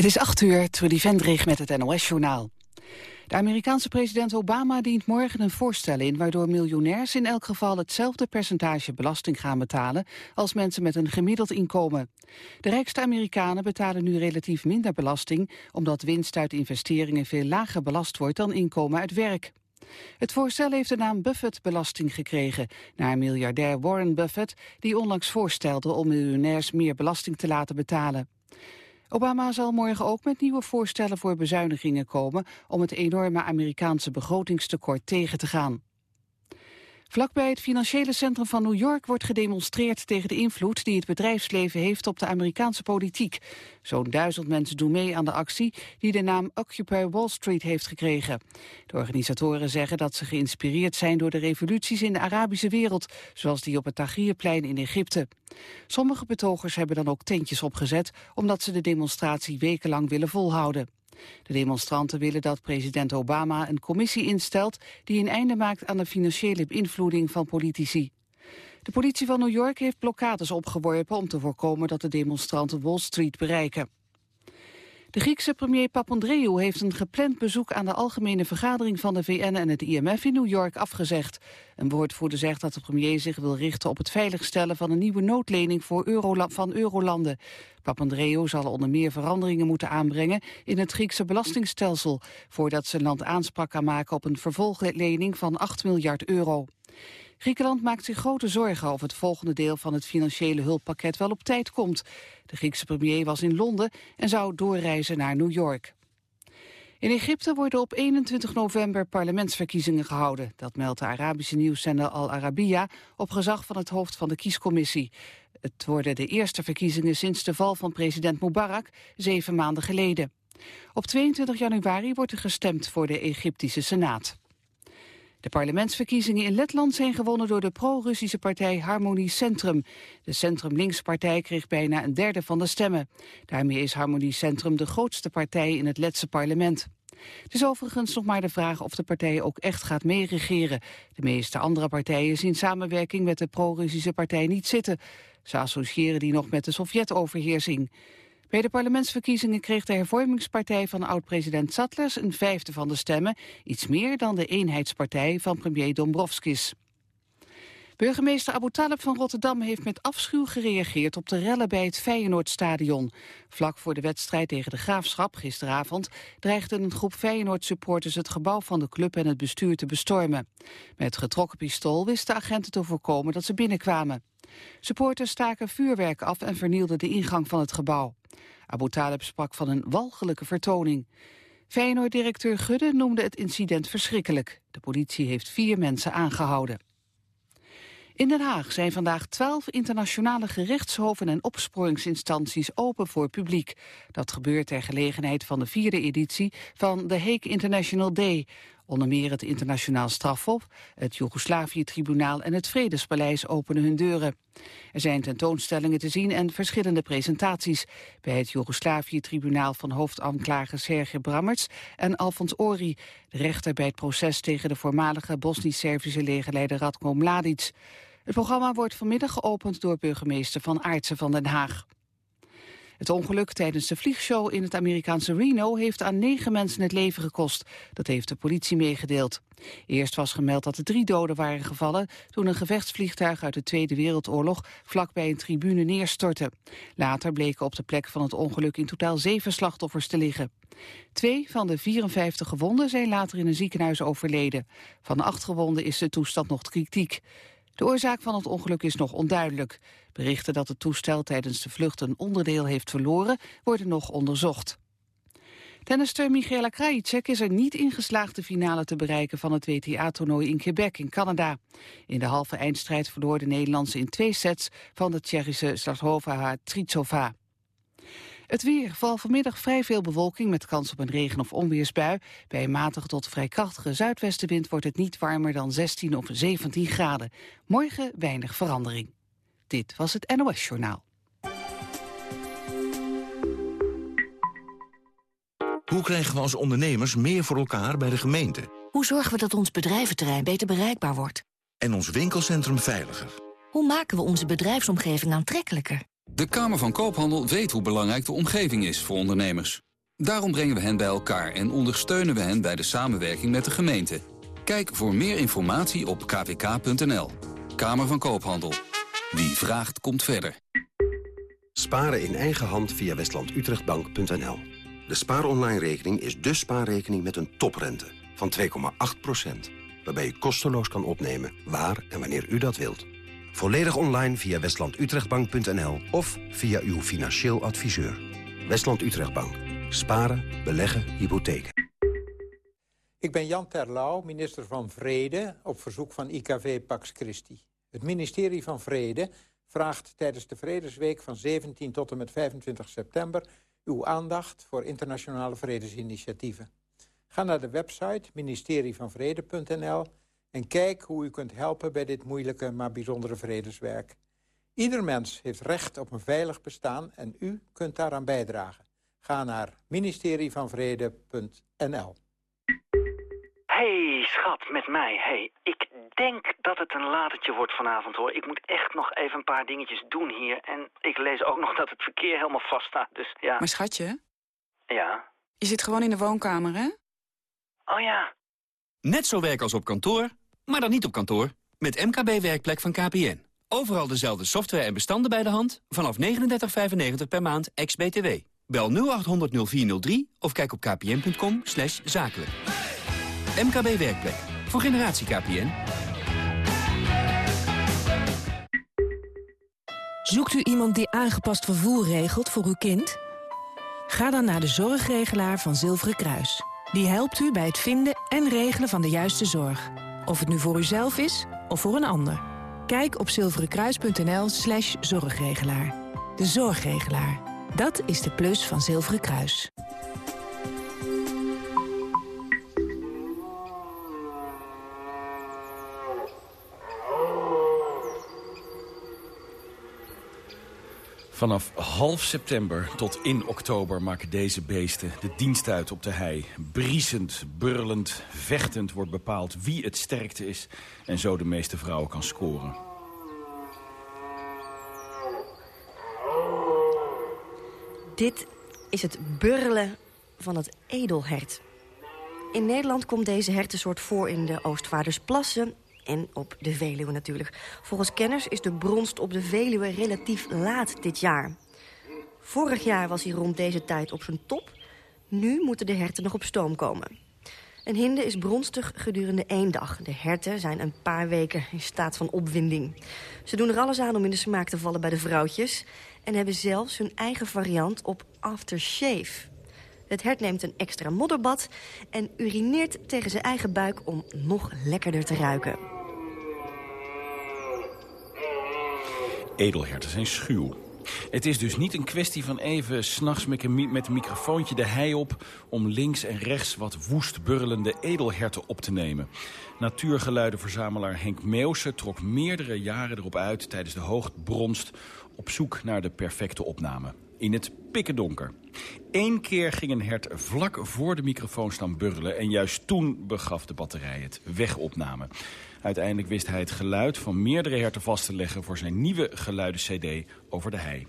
Het is 8 uur, Trudy Vendrig met het NOS-journaal. De Amerikaanse president Obama dient morgen een voorstel in... waardoor miljonairs in elk geval hetzelfde percentage belasting gaan betalen... als mensen met een gemiddeld inkomen. De rijkste Amerikanen betalen nu relatief minder belasting... omdat winst uit investeringen veel lager belast wordt dan inkomen uit werk. Het voorstel heeft de naam Buffett-belasting gekregen... naar miljardair Warren Buffett, die onlangs voorstelde... om miljonairs meer belasting te laten betalen. Obama zal morgen ook met nieuwe voorstellen voor bezuinigingen komen om het enorme Amerikaanse begrotingstekort tegen te gaan. Vlakbij het financiële centrum van New York wordt gedemonstreerd tegen de invloed die het bedrijfsleven heeft op de Amerikaanse politiek. Zo'n duizend mensen doen mee aan de actie die de naam Occupy Wall Street heeft gekregen. De organisatoren zeggen dat ze geïnspireerd zijn door de revoluties in de Arabische wereld, zoals die op het Tahrirplein in Egypte. Sommige betogers hebben dan ook tentjes opgezet, omdat ze de demonstratie wekenlang willen volhouden. De demonstranten willen dat president Obama een commissie instelt die een einde maakt aan de financiële beïnvloeding van politici. De politie van New York heeft blokkades opgeworpen om te voorkomen dat de demonstranten Wall Street bereiken. De Griekse premier Papandreou heeft een gepland bezoek aan de algemene vergadering van de VN en het IMF in New York afgezegd. Een woordvoerder zegt dat de premier zich wil richten op het veiligstellen van een nieuwe noodlening voor van eurolanden. Papandreou zal onder meer veranderingen moeten aanbrengen in het Griekse belastingstelsel, voordat zijn land aanspraak kan maken op een vervolglening van 8 miljard euro. Griekenland maakt zich grote zorgen of het volgende deel van het financiële hulppakket wel op tijd komt. De Griekse premier was in Londen en zou doorreizen naar New York. In Egypte worden op 21 november parlementsverkiezingen gehouden. Dat meldt de Arabische nieuwszender Al Arabiya op gezag van het hoofd van de kiescommissie. Het worden de eerste verkiezingen sinds de val van president Mubarak, zeven maanden geleden. Op 22 januari wordt er gestemd voor de Egyptische Senaat. De parlementsverkiezingen in Letland zijn gewonnen door de pro-Russische partij Harmonie Centrum. De Centrum-Links-partij kreeg bijna een derde van de stemmen. Daarmee is Harmonie Centrum de grootste partij in het Letse parlement. Het is overigens nog maar de vraag of de partij ook echt gaat meeregeren. De meeste andere partijen zien samenwerking met de pro-Russische partij niet zitten. Ze associëren die nog met de Sovjet-overheersing. Bij de parlementsverkiezingen kreeg de hervormingspartij van oud-president Sattlers een vijfde van de stemmen, iets meer dan de eenheidspartij van premier Dombrovskis. Burgemeester Abu Talib van Rotterdam heeft met afschuw gereageerd op de rellen bij het Feyenoordstadion. Vlak voor de wedstrijd tegen de Graafschap gisteravond dreigde een groep Feyenoord-supporters het gebouw van de club en het bestuur te bestormen. Met getrokken pistool wisten agenten te voorkomen dat ze binnenkwamen. Supporters staken vuurwerk af en vernielden de ingang van het gebouw. Abu Talib sprak van een walgelijke vertoning. Feyenoord-directeur Gudde noemde het incident verschrikkelijk. De politie heeft vier mensen aangehouden. In Den Haag zijn vandaag twaalf internationale gerechtshoven en opsporingsinstanties open voor publiek. Dat gebeurt ter gelegenheid van de vierde editie van de Hague International Day. Onder meer het Internationaal Strafhof, het Joegoslavië-tribunaal en het Vredespaleis openen hun deuren. Er zijn tentoonstellingen te zien en verschillende presentaties. Bij het Joegoslavië-tribunaal van hoofdaanklager Serge Brammerts en Alfons Ori, de rechter bij het proces tegen de voormalige Bosnisch-Servische legerleider Radko Mladic. Het programma wordt vanmiddag geopend door burgemeester Van Aartsen van Den Haag. Het ongeluk tijdens de vliegshow in het Amerikaanse Reno heeft aan negen mensen het leven gekost. Dat heeft de politie meegedeeld. Eerst was gemeld dat er drie doden waren gevallen toen een gevechtsvliegtuig uit de Tweede Wereldoorlog vlakbij een tribune neerstortte. Later bleken op de plek van het ongeluk in totaal zeven slachtoffers te liggen. Twee van de 54 gewonden zijn later in een ziekenhuis overleden. Van acht gewonden is de toestand nog kritiek. De oorzaak van het ongeluk is nog onduidelijk. Berichten dat het toestel tijdens de vlucht een onderdeel heeft verloren... worden nog onderzocht. Tennister Michaela Krajicek is er niet in geslaagd de finale te bereiken van het WTA-toernooi in Quebec in Canada. In de halve eindstrijd verloor de Nederlandse in twee sets van de Tsjechische Slavova Tritsova. Het weer. Vooral vanmiddag vrij veel bewolking met kans op een regen- of onweersbui. Bij een matige tot vrij krachtige zuidwestenwind wordt het niet warmer dan 16 of 17 graden. Morgen weinig verandering. Dit was het NOS Journaal. Hoe krijgen we als ondernemers meer voor elkaar bij de gemeente? Hoe zorgen we dat ons bedrijventerrein beter bereikbaar wordt? En ons winkelcentrum veiliger? Hoe maken we onze bedrijfsomgeving aantrekkelijker? De Kamer van Koophandel weet hoe belangrijk de omgeving is voor ondernemers. Daarom brengen we hen bij elkaar en ondersteunen we hen bij de samenwerking met de gemeente. Kijk voor meer informatie op kvk.nl. Kamer van Koophandel. Wie vraagt, komt verder. Sparen in eigen hand via westlandutrechtbank.nl. De spaaronline-rekening is de spaarrekening met een toprente van 2,8%. Waarbij u kosteloos kan opnemen waar en wanneer u dat wilt. Volledig online via westlandutrechtbank.nl of via uw financieel adviseur. Westland Utrechtbank. Sparen, beleggen, hypotheken. Ik ben Jan Terlouw, minister van Vrede, op verzoek van IKV Pax Christi. Het ministerie van Vrede vraagt tijdens de Vredesweek van 17 tot en met 25 september... uw aandacht voor internationale vredesinitiatieven. Ga naar de website ministerievanvrede.nl en kijk hoe u kunt helpen bij dit moeilijke maar bijzondere vredeswerk. Ieder mens heeft recht op een veilig bestaan en u kunt daaraan bijdragen. Ga naar ministerievanvrede.nl. Hey, schat, met mij. Hey, ik denk dat het een latertje wordt vanavond, hoor. Ik moet echt nog even een paar dingetjes doen hier. En ik lees ook nog dat het verkeer helemaal vast staat, dus ja. Maar schatje? Ja? Je zit gewoon in de woonkamer, hè? Oh ja. Net zo werk als op kantoor, maar dan niet op kantoor. Met MKB Werkplek van KPN. Overal dezelfde software en bestanden bij de hand. Vanaf 39,95 per maand, ex-BTW. Bel 0800 0403 of kijk op kpn.com zakelijk. MKB Werkplek. Voor generatie KPN. Zoekt u iemand die aangepast vervoer regelt voor uw kind? Ga dan naar de zorgregelaar van Zilveren Kruis. Die helpt u bij het vinden en regelen van de juiste zorg. Of het nu voor uzelf is of voor een ander. Kijk op zilverenkruis.nl slash zorgregelaar. De zorgregelaar. Dat is de plus van Zilveren Kruis. Vanaf half september tot in oktober maken deze beesten de dienst uit op de hei. Briesend, burlend, vechtend wordt bepaald wie het sterkte is... en zo de meeste vrouwen kan scoren. Dit is het burlen van het edelhert. In Nederland komt deze hertensoort voor in de Oostvaardersplassen en op de Veluwe natuurlijk. Volgens kenners is de bronst op de Veluwe relatief laat dit jaar. Vorig jaar was hij rond deze tijd op zijn top. Nu moeten de herten nog op stoom komen. Een hinde is bronstig gedurende één dag. De herten zijn een paar weken in staat van opwinding. Ze doen er alles aan om in de smaak te vallen bij de vrouwtjes... en hebben zelfs hun eigen variant op aftershave. Het hert neemt een extra modderbad en urineert tegen zijn eigen buik om nog lekkerder te ruiken. Edelherten zijn schuw. Het is dus niet een kwestie van even s'nachts met met een microfoontje de hei op... om links en rechts wat woest burlende edelherten op te nemen. Natuurgeluidenverzamelaar Henk Meeuwse trok meerdere jaren erop uit... tijdens de hoogtbronst op zoek naar de perfecte opname. In het pikkendonker. Eén keer ging een hert vlak voor de microfoon staan burlen... en juist toen begaf de batterij het wegopname. Uiteindelijk wist hij het geluid van meerdere herten vast te leggen... voor zijn nieuwe geluiden-cd over de hei.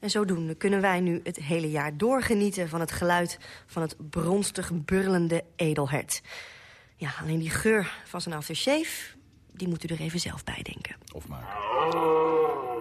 En zodoende kunnen wij nu het hele jaar doorgenieten... van het geluid van het bronstig burlende edelhert. Ja, alleen die geur van zijn aftershave... die moet u er even zelf bij denken. Of maken.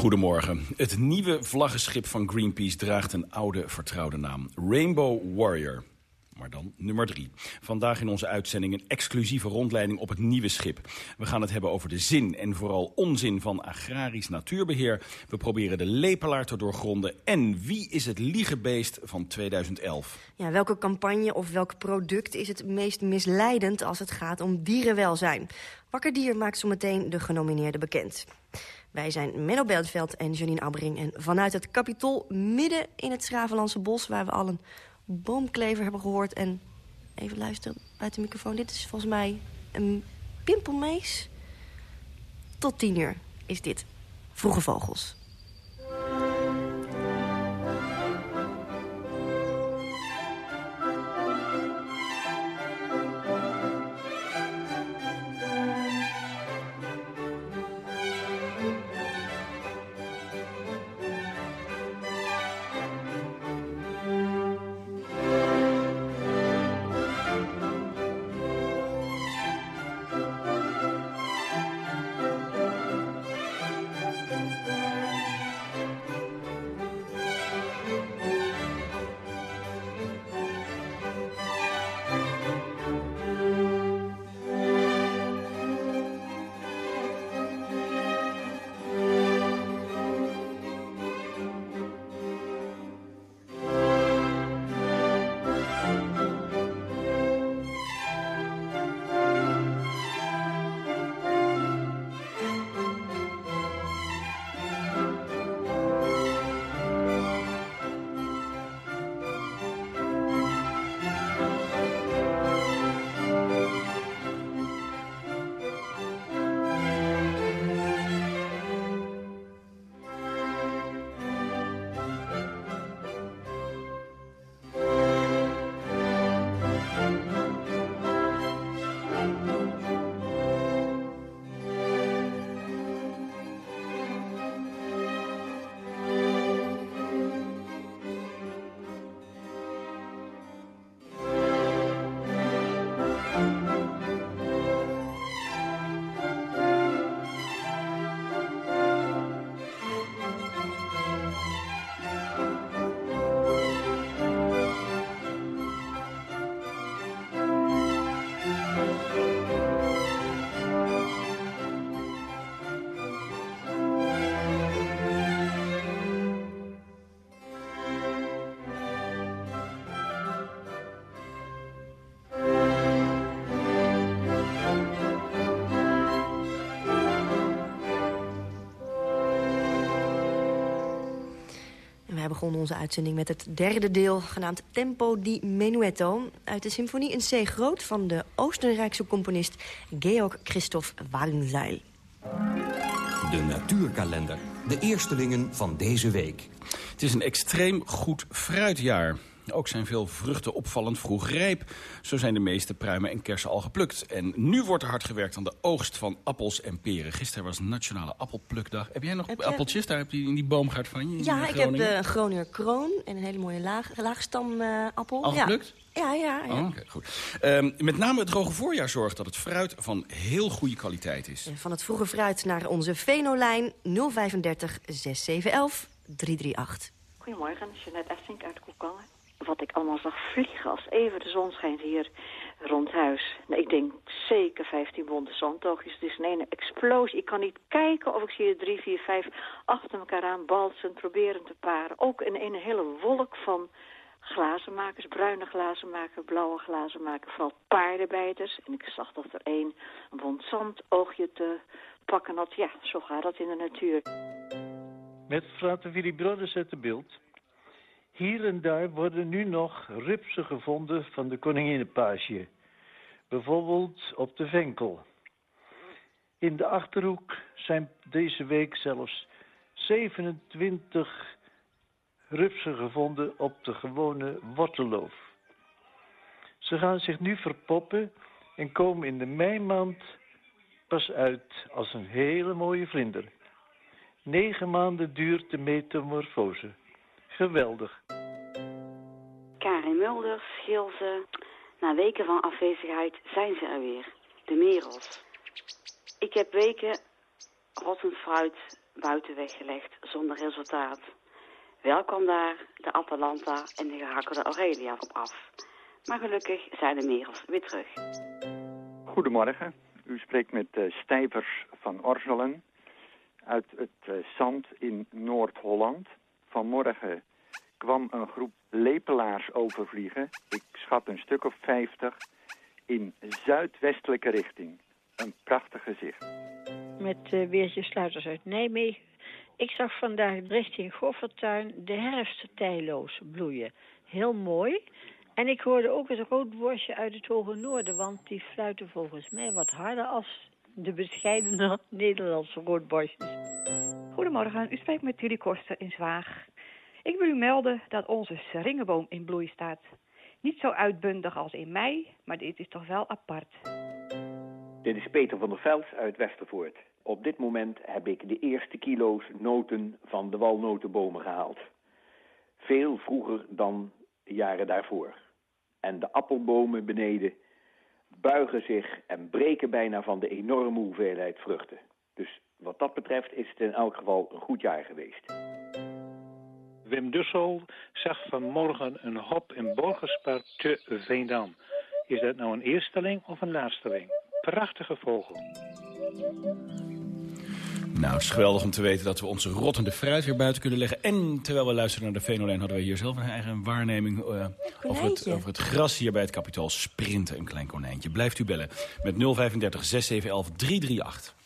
Goedemorgen. Het nieuwe vlaggenschip van Greenpeace draagt een oude vertrouwde naam. Rainbow Warrior. Maar dan nummer drie. Vandaag in onze uitzending een exclusieve rondleiding op het nieuwe schip. We gaan het hebben over de zin en vooral onzin van agrarisch natuurbeheer. We proberen de lepelaar te doorgronden. En wie is het liegebeest van 2011? Ja, welke campagne of welk product is het meest misleidend als het gaat om dierenwelzijn? Wakkerdier maakt zometeen de genomineerden bekend. Wij zijn Menno Beltveld en Janine Abbering. En vanuit het Capitool midden in het Schravenlandse bos... waar we al een boomklever hebben gehoord. En even luisteren uit de microfoon. Dit is volgens mij een pimpelmees. Tot tien uur is dit Vroege Vogels. Begonnen onze uitzending met het derde deel... genaamd Tempo di Menuetto... uit de symfonie in C groot van de Oostenrijkse componist... Georg Christoph Wagenseil. De natuurkalender. De eerstelingen van deze week. Het is een extreem goed fruitjaar. Ook zijn veel vruchten opvallend vroeg rijp. Zo zijn de meeste pruimen en kersen al geplukt. En nu wordt er hard gewerkt aan de oogst van appels en peren. Gisteren was Nationale Appelplukdag. Heb jij nog appeltjes daar heb je in die boomgaard van je? Ja, ik heb de uh, Groninger kroon en een hele mooie laag, laagstamappel. al geplukt? Ja, ja, ja. Oh, okay, goed. Um, met name het droge voorjaar zorgt dat het fruit van heel goede kwaliteit is. Van het vroege fruit naar onze Venolijn 035 6711 338. Goedemorgen, Jeanette Essink uit Koekallen wat ik allemaal zag vliegen als even de zon schijnt hier rond huis. Nou, ik denk zeker 15 bonte zandtoogjes. Het is een ene explosie. Ik kan niet kijken of ik zie er drie, vier, vijf achter elkaar aan balsen, proberen te paren. Ook in een hele wolk van glazenmakers, bruine glazenmakers, blauwe glazenmakers, vooral paardenbijters. En ik zag dat er één een zandoogje te pakken had. Ja, zo gaat dat in de natuur. Met Frater Willy Brothers uit de beeld hier en daar worden nu nog rupsen gevonden van de koninginnenpage. Bijvoorbeeld op de Venkel. In de Achterhoek zijn deze week zelfs 27 rupsen gevonden op de gewone wortelloof. Ze gaan zich nu verpoppen en komen in de meimaand pas uit als een hele mooie vlinder. Negen maanden duurt de metamorfose. Geweldig. Karin Mulders, Schilze. Na weken van afwezigheid zijn ze er weer. De merels. Ik heb weken rottend fruit buiten weggelegd zonder resultaat. Wel kwam daar de Atalanta en de gehakkelde Aurelia op af. Maar gelukkig zijn de merels weer terug. Goedemorgen. U spreekt met uh, Stijvers van Orselen uit het uh, Zand in Noord-Holland. Vanmorgen kwam een groep lepelaars overvliegen. Ik schat een stuk of 50 in zuidwestelijke richting. Een prachtig gezicht. met uh, Weertje Sluiters uit Nijmegen. Ik zag vandaag richting Goffertuin de herfst tijloos bloeien. Heel mooi. En ik hoorde ook het roodborstje uit het hoge noorden, want die fluiten volgens mij wat harder als de bescheidene Nederlandse roodborstjes. Goedemorgen, u spreekt met Tilly Koster in Zwaag. Ik wil u melden dat onze seringenboom in bloei staat. Niet zo uitbundig als in mei, maar dit is toch wel apart. Dit is Peter van der Vels uit Westervoort. Op dit moment heb ik de eerste kilo's noten van de walnotenbomen gehaald. Veel vroeger dan jaren daarvoor. En de appelbomen beneden buigen zich en breken bijna van de enorme hoeveelheid vruchten. Dus wat dat betreft is het in elk geval een goed jaar geweest. Wim Dussel zag vanmorgen een hop in Borgerspark te Veendam. Is dat nou een eersteling of een laatsteling? Prachtige vogel. Nou, het is geweldig om te weten dat we onze rottende fruit weer buiten kunnen leggen. En terwijl we luisteren naar de Venolijn hadden we hier zelf een eigen waarneming uh, over, het, over het gras hier bij het kapitaal sprinten. Een klein konijntje. Blijft u bellen met 035 6711 338.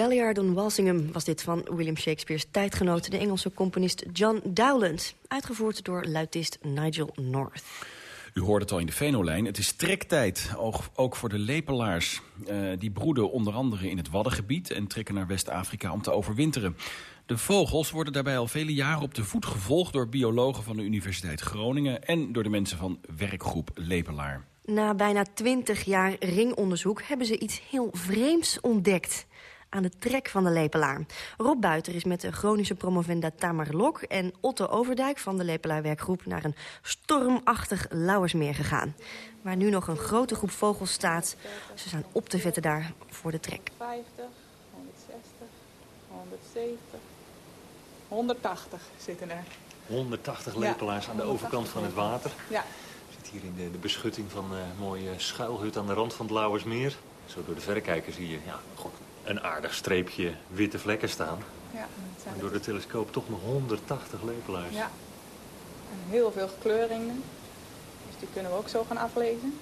Galliard on Walsingham was dit van William Shakespeare's tijdgenoot... de Engelse componist John Dowland. Uitgevoerd door luitist Nigel North. U hoort het al in de Venolijn. Het is trektijd, ook voor de lepelaars. Uh, die broeden onder andere in het Waddengebied... en trekken naar West-Afrika om te overwinteren. De vogels worden daarbij al vele jaren op de voet gevolgd... door biologen van de Universiteit Groningen... en door de mensen van werkgroep Lepelaar. Na bijna twintig jaar ringonderzoek hebben ze iets heel vreemds ontdekt aan de trek van de lepelaar. Rob Buiter is met de Groningse promovenda Tamar Lok... en Otto Overdijk van de Lepelaarwerkgroep... naar een stormachtig Lauwersmeer gegaan. Waar nu nog een grote groep vogels staat. Ze staan op te vetten daar voor de trek. 50, 160, 170, 180 zitten er. 180 lepelaars ja, aan de overkant van het water. Ja. Zit hier in de, de beschutting van een mooie schuilhut aan de rand van het Lauwersmeer. Zo door de verrekijker zie je ja, goed, een aardig streepje witte vlekken staan. Ja, en door de telescoop toch nog 180 lepelaars. Ja, en heel veel kleuringen. Dus die kunnen we ook zo gaan aflezen.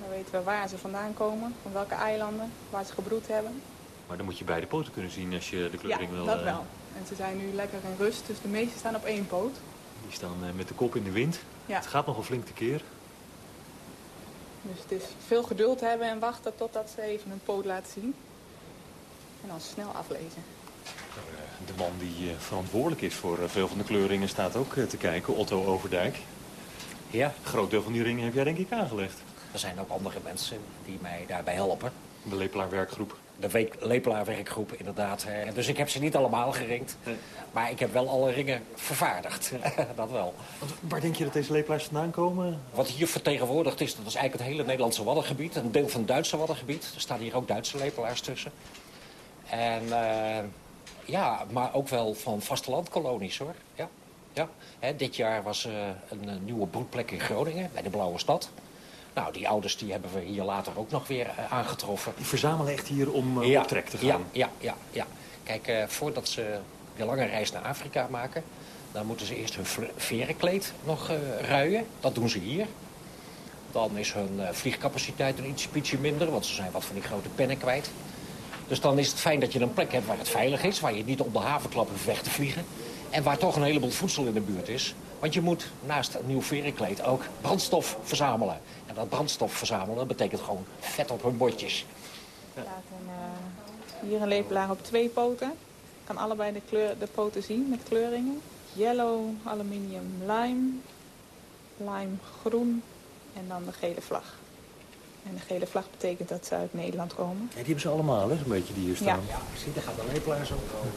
Dan weten we waar ze vandaan komen, van welke eilanden, waar ze gebroed hebben. Maar dan moet je beide poten kunnen zien als je de kleuring ja, wil... dat wel. En ze zijn nu lekker in rust, dus de meeste staan op één poot. Die staan met de kop in de wind. Ja. Het gaat nog een flink keer. Dus het is veel geduld hebben en wachten totdat ze even een poot laten zien. En dan snel aflezen. De man die verantwoordelijk is voor veel van de kleuringen staat ook te kijken, Otto Overdijk. Ja. Een groot deel van die ringen heb jij denk ik aangelegd. Er zijn ook andere mensen die mij daarbij helpen. De Lepelaar werkgroep. de lepelaarwerkgroep inderdaad. hè. Dus ik heb ze niet allemaal geringd. Maar ik heb wel alle ringen vervaardigd. dat wel. Waar denk je dat deze lepelaars vandaan komen? Wat hier vertegenwoordigd is, dat is eigenlijk het hele Nederlandse Waddengebied. Een deel van het Duitse Waddengebied. Er staan hier ook Duitse lepelaars tussen. En eh, ja, maar ook wel van vastelandkolonies hoor. Ja. Ja. Hè, dit jaar was eh, een, eh, nieuwe broedplek in Groningen, bij de Blauwe Stad. Nou, die ouders die hebben we hier later ook nog weer aangetroffen. Die verzamelen echt hier om ja, op trek te gaan? Ja, ja, ja. ja. Kijk, voordat ze de lange reis naar Afrika maken... dan moeten ze eerst hun verenkleed nog ruien. Dat doen ze hier. Dan is hun vliegcapaciteit een iets ietsje minder... want ze zijn wat van die grote pennen kwijt. Dus dan is het fijn dat je een plek hebt waar het veilig is... waar je niet op de havenklap hoeft weg te vliegen... en waar toch een heleboel voedsel in de buurt is. Want je moet naast een nieuw verenkleed ook brandstof verzamelen. En dat brandstof verzamelen betekent gewoon vet op hun bordjes. Een, eh, hier een lepelaar op twee poten. Ik kan allebei de, kleur, de poten zien met kleuringen. Yellow, aluminium, lime. Lime, groen. En dan de gele vlag. En de gele vlag betekent dat ze uit Nederland komen. Ja, die hebben ze allemaal, hè, zo'n beetje die hier staan. Ja. Zie, daar gaan de lepelaars ook komen.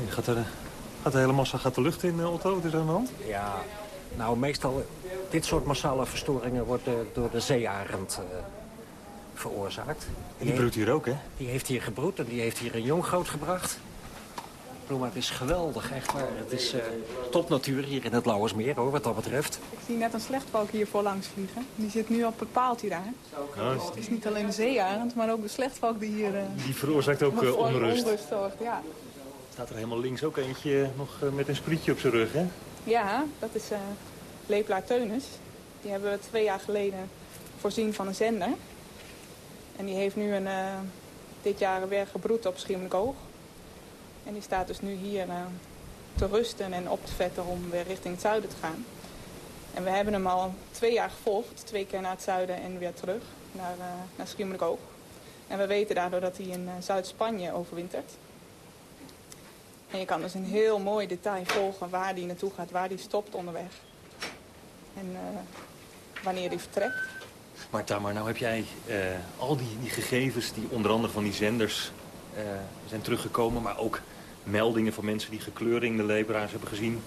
Nee, gaat, er, gaat de hele massa gaat de lucht in, eh, Otto? Wat is er aan de hand? Ja, nou meestal dit soort massale verstoringen wordt eh, door de zeearend eh, veroorzaakt. En die broedt hier ook, hè? Die heeft hier gebroed en die heeft hier een jong grootgebracht. Maar het is geweldig, echt waar. Het is eh, topnatuur hier in het Lauwersmeer, hoor, wat dat betreft. Ik zie net een slechtvalk hier voorlangs vliegen. Die zit nu op het paaltje daar. Het is niet alleen de zeearend, maar ook de slechtvalk die hier... eh, Die veroorzaakt ook eh, onrust. onrust zorgt, ja. Staat er helemaal links ook eentje nog met een sprietje op zijn rug, hè? Ja, dat is eh Lepelaar Teunis. Die hebben we twee jaar geleden voorzien van een zender. En die heeft nu een, eh, dit jaar weer gebroed op Schiermonnikoog. En die staat dus nu hier eh, te rusten en op te vetten om weer richting het zuiden te gaan. En we hebben hem al twee jaar gevolgd. Twee keer naar het zuiden en weer terug naar, uh, naar Schiermonnikoog. En we weten daardoor dat hij in eh, Zuid-Spanje overwintert. En je kan dus in heel mooi detail volgen waar die naartoe gaat, waar die stopt onderweg. En wanneer die vertrekt. Maar Tamar, nou heb jij al die, die gegevens die onder andere van die zenders zijn teruggekomen... maar ook meldingen van mensen die gekleuring de lepelaars hebben gezien...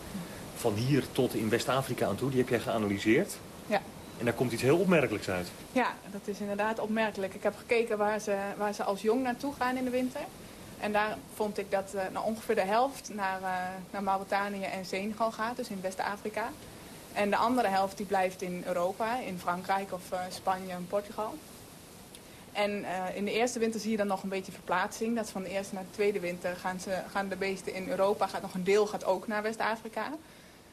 van hier tot in West-Afrika aan toe, die heb jij geanalyseerd. Ja. En daar komt iets heel opmerkelijks uit. Ja, dat is inderdaad opmerkelijk. Ik heb gekeken waar ze, waar ze als jong naartoe gaan in de winter. En daar vond ik dat eh, nou, ongeveer de helft naar, eh, naar Mauritanië en Senegal gaat, dus in West-Afrika. En de andere helft die blijft in Europa, in Frankrijk of eh, Spanje en Portugal. En eh, in de eerste winter zie je dan nog een beetje verplaatsing. Dat is van de eerste naar de tweede winter gaan, ze, gaan de beesten in Europa, gaat nog een deel gaat ook naar West-Afrika.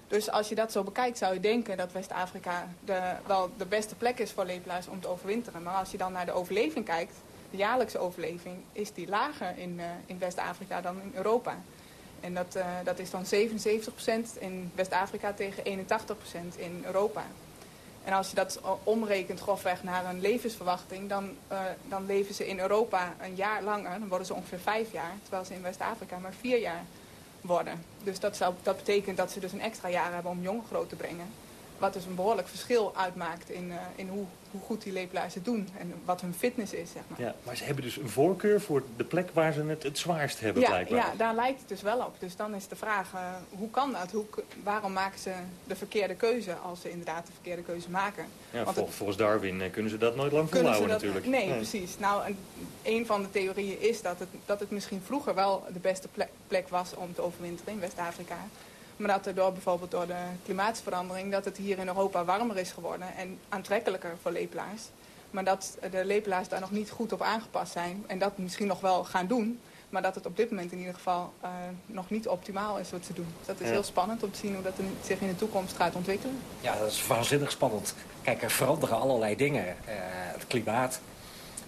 Dus als je dat zo bekijkt zou je denken dat West-Afrika de, wel de beste plek is voor lepelaars om te overwinteren. Maar als je dan naar de overleving kijkt, de jaarlijkse overleving, is die lager in, eh, in West-Afrika dan in Europa. En dat, eh, dat is dan 77% in West-Afrika tegen 81% in Europa. En als je dat omrekent grofweg naar een levensverwachting, dan, eh, dan leven ze in Europa een jaar langer. Dan worden ze ongeveer vijf jaar, terwijl ze in West-Afrika maar vier jaar worden. Dus dat, zou, dat betekent dat ze dus een extra jaar hebben om jongen groot te brengen. Wat dus een behoorlijk verschil uitmaakt in, eh, in hoe, hoe goed die lepelaars het doen en wat hun fitness is, zeg maar. Ja, maar ze hebben dus een voorkeur voor de plek waar ze het het zwaarst hebben, Ja, blijkbaar. ja, daar lijkt het dus wel op. Dus dan is de vraag, eh, hoe kan dat? Hoe, waarom maken ze de verkeerde keuze als ze inderdaad de verkeerde keuze maken? Ja, Want vol- het- volgens Darwin eh, kunnen ze dat nooit lang volhouden natuurlijk. Nee, precies. Nou, een, een van de theorieën is dat het, dat het misschien vroeger wel de beste plek, plek was om te overwinteren in West-Afrika. Maar dat er door, bijvoorbeeld door de klimaatsverandering, dat het hier in Europa warmer is geworden en aantrekkelijker voor lepelaars. Maar dat de lepelaars daar nog niet goed op aangepast zijn en dat misschien nog wel gaan doen. Maar dat het op dit moment in ieder geval eh, nog niet optimaal is wat ze doen. Dus dat is Ja. heel spannend om te zien hoe dat zich in de toekomst gaat ontwikkelen. Ja, dat is waanzinnig spannend. Kijk, er veranderen allerlei dingen. Eh, het klimaat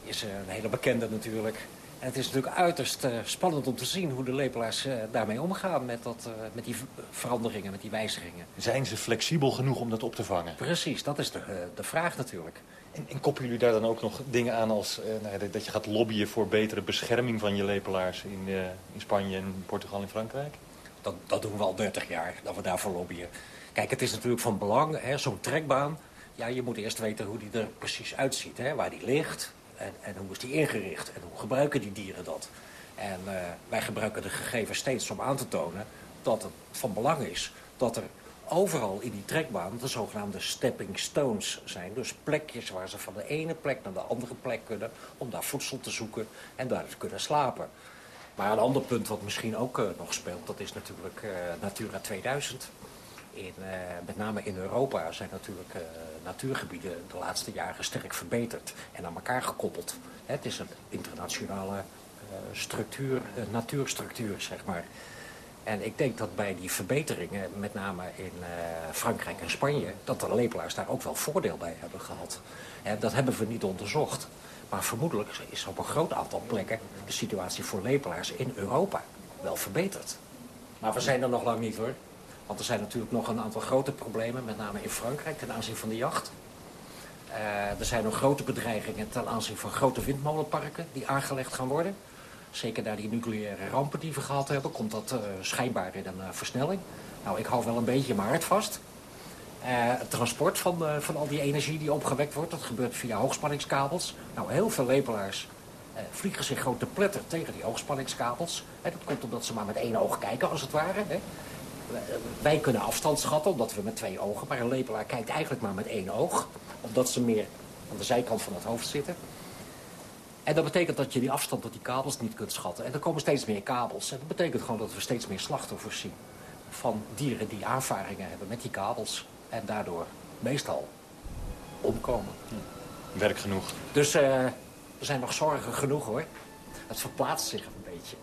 is eh, een hele bekende natuurlijk. En het is natuurlijk uiterst eh, spannend om te zien hoe de lepelaars eh, daarmee omgaan met, dat, eh, met die veranderingen, met die wijzigingen. Zijn ze flexibel genoeg om dat op te vangen? Precies, dat is de, de vraag natuurlijk. En, en koppelen jullie daar dan ook nog dingen aan als nou dat- je gaat lobbyen voor betere bescherming van je lepelaars in, in Spanje en Portugal en Frankrijk? Dat, dat doen we al 30 jaar, dat we daarvoor lobbyen. Kijk, het is natuurlijk van belang, zo'n trekbaan. Ja, je moet eerst weten hoe die er precies uitziet. Hè, waar die ligt, En, en hoe is die ingericht? En hoe gebruiken die dieren dat? En uh, wij gebruiken de gegevens steeds om aan te tonen dat het van belang is dat er overal in die trekbaan de zogenaamde stepping stones zijn. Dus plekjes waar ze van de ene plek naar de andere plek kunnen... om daar voedsel te zoeken en daar te kunnen slapen. Maar een ander punt wat misschien ook uh, nog speelt... dat is natuurlijk uh, Natura 2000. Uh, met name in Europa zijn natuurlijk natuurgebieden de laatste jaren sterk verbeterd... en aan elkaar gekoppeld. Het is een internationale structuur, natuurstructuur, zeg maar... En ik denk dat bij die verbeteringen, met name in Frankrijk en Spanje... dat de lepelaars daar ook wel voordeel bij hebben gehad. Dat hebben we niet onderzocht. Maar vermoedelijk is op een groot aantal plekken de situatie voor lepelaars in Europa wel verbeterd. Maar we zijn er nog lang niet hoor. Want er zijn natuurlijk nog een aantal grote problemen, met name in Frankrijk ten aanzien van de jacht. Uh, er zijn nog grote bedreigingen ten aanzien van grote windmolenparken die aangelegd gaan worden. Zeker na die nucleaire rampen die we gehad hebben, komt dat uh, schijnbaar in een uh, versnelling. Nou, ik hou wel een beetje mijn hart vast. Het transport van, van al die energie die opgewekt wordt, dat gebeurt via hoogspanningskabels. Nou, heel veel lepelaars vliegen zich gewoon te pletter tegen die hoogspanningskabels. Dat komt omdat ze maar met één oog kijken, als het ware. Hè. Wij kunnen afstand schatten, omdat we met twee ogen... maar een lepelaar kijkt eigenlijk maar met één oog... omdat ze meer aan de zijkant van het hoofd zitten. En dat betekent dat je die afstand tot die kabels niet kunt schatten. En er komen steeds meer kabels. En dat betekent gewoon dat we steeds meer slachtoffers zien... van dieren die aanvaringen hebben met die kabels. En daardoor meestal omkomen. Werk genoeg. Dus uh, er zijn nog zorgen genoeg, hoor. Het verplaatst zich een beetje.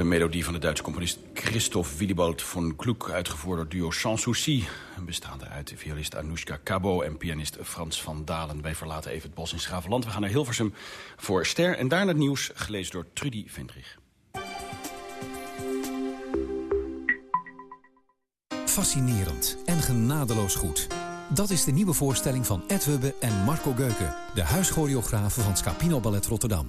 Een melodie van de Duitse componist Christoph Willibald von Gluck... uitgevoerd door duo Sans Souci, bestaande uit violist Anoushka Cabo... en pianist Frans van Dalen. Wij verlaten even het bos in Schravenland. We gaan naar Hilversum voor Ster en daarna het nieuws... gelezen door Trudy Vendrich. Fascinerend en genadeloos goed. Dat is de nieuwe voorstelling van Ed Hubbe en Marco Geuken... de huischoreografen van Scapino Ballet Rotterdam.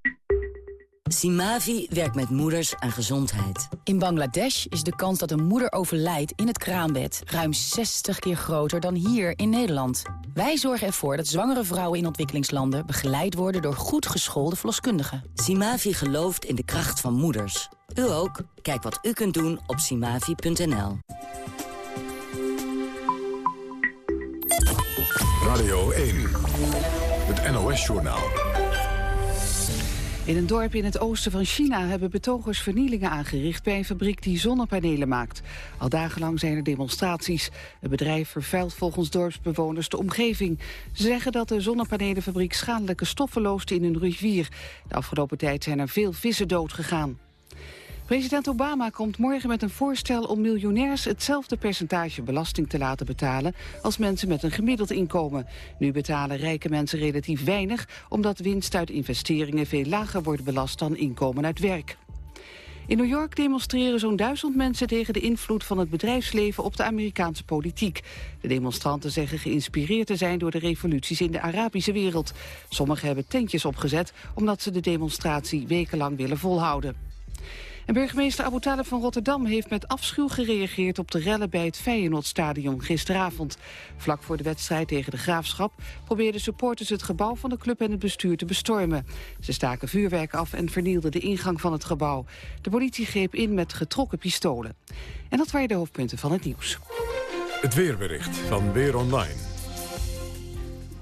Simavi werkt met moeders aan gezondheid. In Bangladesh is de kans dat een moeder overlijdt in het kraambed... ruim 60 keer groter dan hier in Nederland. Wij zorgen ervoor dat zwangere vrouwen in ontwikkelingslanden... begeleid worden door goed geschoolde verloskundigen. Simavi gelooft in de kracht van moeders. U ook? Kijk wat u kunt doen op simavi.nl. Radio 1, het NOS-journaal. In een dorp in het oosten van China hebben betogers vernielingen aangericht bij een fabriek die zonnepanelen maakt. Al dagenlang zijn er demonstraties. Het bedrijf vervuilt volgens dorpsbewoners de omgeving. Ze zeggen dat de zonnepanelenfabriek schadelijke stoffen loost in een rivier. De afgelopen tijd zijn er veel vissen doodgegaan. President Obama komt morgen met een voorstel om miljonairs hetzelfde percentage belasting te laten betalen als mensen met een gemiddeld inkomen. Nu betalen rijke mensen relatief weinig, omdat winst uit investeringen veel lager wordt belast dan inkomen uit werk. In New York demonstreren zo'n duizend mensen tegen de invloed van het bedrijfsleven op de Amerikaanse politiek. De demonstranten zeggen geïnspireerd te zijn door de revoluties in de Arabische wereld. Sommigen hebben tentjes opgezet omdat ze de demonstratie wekenlang willen volhouden. En burgemeester Abu Talib van Rotterdam heeft met afschuw gereageerd op de rellen bij het Feyenoordstadion gisteravond. Vlak voor de wedstrijd tegen de Graafschap probeerden supporters het gebouw van de club en het bestuur te bestormen. Ze staken vuurwerk af en vernielden de ingang van het gebouw. De politie greep in met getrokken pistolen. En dat waren de hoofdpunten van het nieuws. Het weerbericht van Weer Online.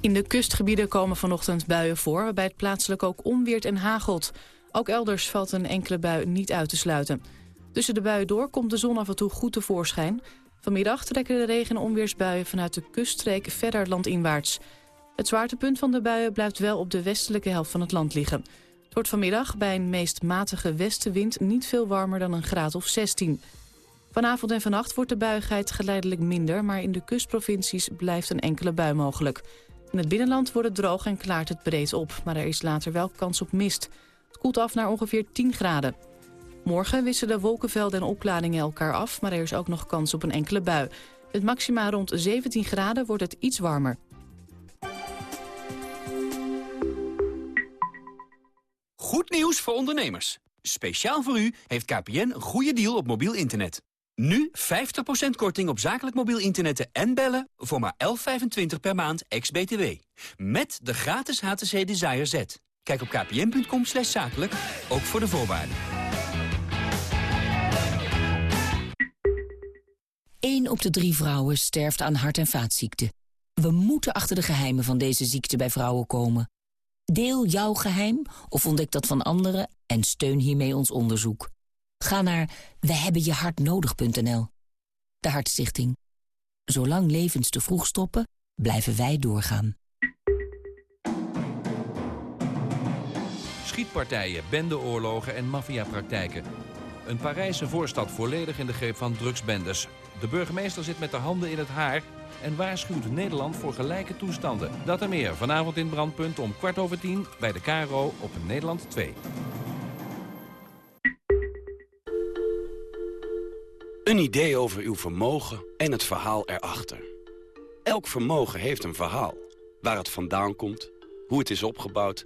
In de kustgebieden komen vanochtend buien voor... waarbij het plaatselijk ook onweert en hagelt. Ook elders valt een enkele bui niet uit te sluiten. Tussen de buien door komt de zon af en toe goed tevoorschijn. Vanmiddag trekken de regen- en onweersbuien vanuit de kuststreek verder landinwaarts. Het zwaartepunt van de buien blijft wel op de westelijke helft van het land liggen. Het wordt vanmiddag bij een meest matige westenwind niet veel warmer dan een graad of 16. Vanavond en vannacht wordt de buigheid geleidelijk minder... maar in de kustprovincies blijft een enkele bui mogelijk. In het binnenland wordt het droog en klaart het breed op... maar er is later wel kans op mist. Het koelt af naar ongeveer 10 graden. Morgen wisselen wolkenvelden en opklaringen elkaar af... maar er is ook nog kans op een enkele bui. Met maxima rond 17 graden wordt het iets warmer. Goed nieuws voor ondernemers. Speciaal voor u heeft KPN een goede deal op mobiel internet. Nu 50% korting op zakelijk mobiel internetten en bellen voor maar 11,25 per maand ex-BTW. Met de gratis HTC Desire Z. Kijk op kpn.com zakelijk, ook voor de voorwaarden. 1 op de drie vrouwen sterft aan hart- en vaatziekten. We moeten achter de geheimen van deze ziekte bij vrouwen komen. Deel jouw geheim of ontdek dat van anderen en steun hiermee ons onderzoek. Ga naar wehebbenjehartnodig.nl. De Hartstichting. Zolang levens te vroeg stoppen, blijven wij doorgaan. Schietpartijen, bendeoorlogen en maffiapraktijken. Een Parijse voorstad volledig in de greep van drugsbendes. De burgemeester zit met de handen in het haar en waarschuwt Nederland voor gelijke toestanden. Dat en meer vanavond in Brandpunt om kwart over tien bij de KRO op Nederland 2. Een idee over uw vermogen en het verhaal erachter. Elk vermogen heeft een verhaal. Waar het vandaan komt, hoe het is opgebouwd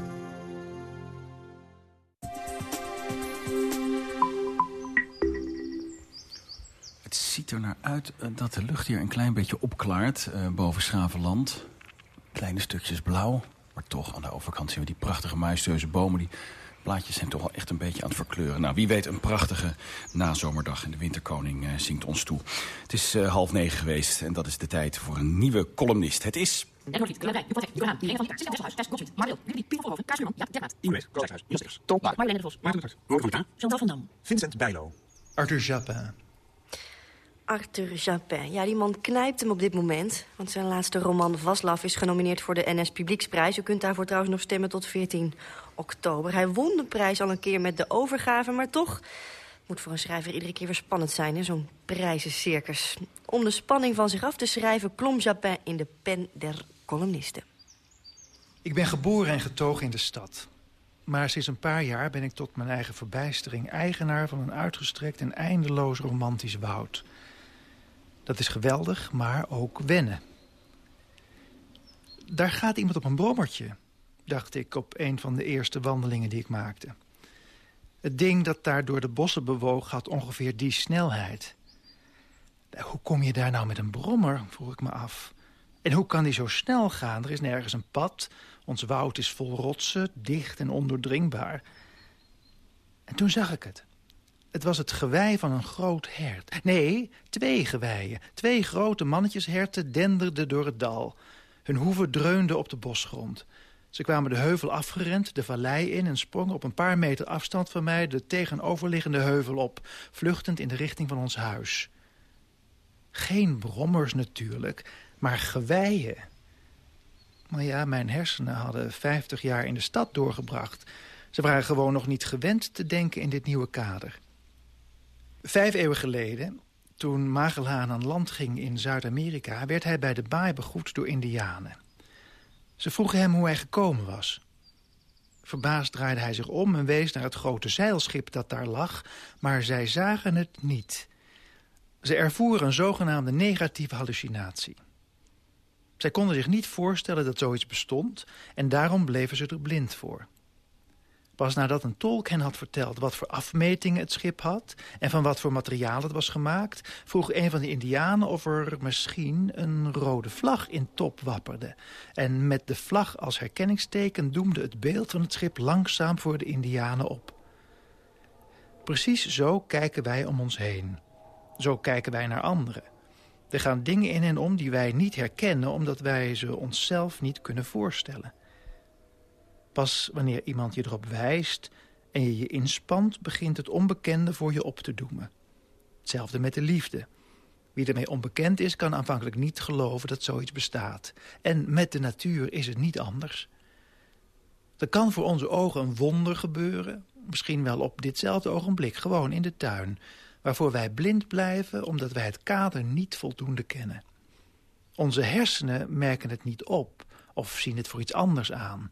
Ziet er naar uit eh, dat de lucht hier een klein beetje opklaart uh, boven Schravenland. Kleine stukjes blauw, maar toch aan de overkant zien we die prachtige majestueuze bomen. Die blaadjes zijn toch wel echt een beetje aan het verkleuren. Nou, wie weet een prachtige nazomerdag en de winterkoning uh, zingt ons toe. Het is uh, half negen geweest en dat is de tijd voor een nieuwe columnist. Het is... Vincent Bijlo. Arthur Japin. Arthur Japin. Ja, die man knijpt hem op dit moment. Want zijn laatste roman Vaslav is genomineerd voor de NS Publieksprijs. U kunt daarvoor trouwens nog stemmen tot 14 oktober. Hij won de prijs al een keer met de overgave, maar toch... moet voor een schrijver iedere keer weer spannend zijn, zo'n prijzencircus. Om de spanning van zich af te schrijven... klom Japin in de pen der columnisten. Ik ben geboren en getogen in de stad. Maar sinds een paar jaar ben ik tot mijn eigen verbijstering... eigenaar van een uitgestrekt en eindeloos romantisch woud... Dat is geweldig, maar ook wennen. Daar gaat iemand op een brommertje, dacht ik op een van de eerste wandelingen die ik maakte. Het ding dat daar door de bossen bewoog had ongeveer die snelheid. Hoe kom je daar nou met een brommer, vroeg ik me af. En hoe kan die zo snel gaan? Er is nergens een pad. Ons woud is vol rotsen, dicht en ondoordringbaar. En toen zag ik het. Het was het gewei van een groot hert. Nee, twee geweien. Twee grote mannetjesherten denderden door het dal. Hun hoeven dreunden op de bosgrond. Ze kwamen de heuvel afgerend, de vallei in... en sprongen op een paar meter afstand van mij de tegenoverliggende heuvel op... vluchtend in de richting van ons huis. Geen brommers natuurlijk, maar geweien. Maar ja, mijn hersenen hadden 50 jaar in de stad doorgebracht. Ze waren gewoon nog niet gewend te denken in dit nieuwe kader. Vijf eeuwen geleden, toen Magellaan aan land ging in Zuid-Amerika... werd hij bij de baai begroet door indianen. Ze vroegen hem hoe hij gekomen was. Verbaasd draaide hij zich om en wees naar het grote zeilschip dat daar lag... maar zij zagen het niet. Ze ervoeren een zogenaamde negatieve hallucinatie. Zij konden zich niet voorstellen dat zoiets bestond... en daarom bleven ze er blind voor. Pas nadat een tolk hen had verteld wat voor afmetingen het schip had... en van wat voor materiaal het was gemaakt... vroeg een van de indianen of er misschien een rode vlag in top wapperde. En met de vlag als herkenningsteken doemde het beeld van het schip langzaam voor de indianen op. Precies zo kijken wij om ons heen. Zo kijken wij naar anderen. Er gaan dingen in hen om die wij niet herkennen... omdat wij ze onszelf niet kunnen voorstellen. Pas wanneer iemand je erop wijst en je je inspant... begint het onbekende voor je op te doemen. Hetzelfde met de liefde. Wie ermee onbekend is, kan aanvankelijk niet geloven dat zoiets bestaat. En met de natuur is het niet anders. Er kan voor onze ogen een wonder gebeuren. Misschien wel op ditzelfde ogenblik, gewoon in de tuin. Waarvoor wij blind blijven omdat wij het kader niet voldoende kennen. Onze hersenen merken het niet op of zien het voor iets anders aan.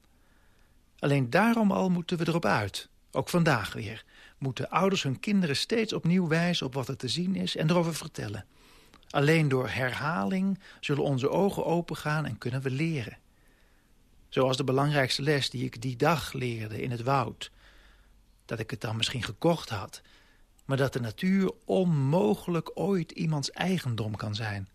Alleen daarom al moeten we erop uit. Ook vandaag weer. Moeten ouders hun kinderen steeds opnieuw wijzen op wat er te zien is en erover vertellen. Alleen door herhaling zullen onze ogen opengaan en kunnen we leren. Zoals de belangrijkste les die ik die dag leerde in het woud. Dat ik het dan misschien gekocht had. Maar dat de natuur onmogelijk ooit iemands eigendom kan zijn.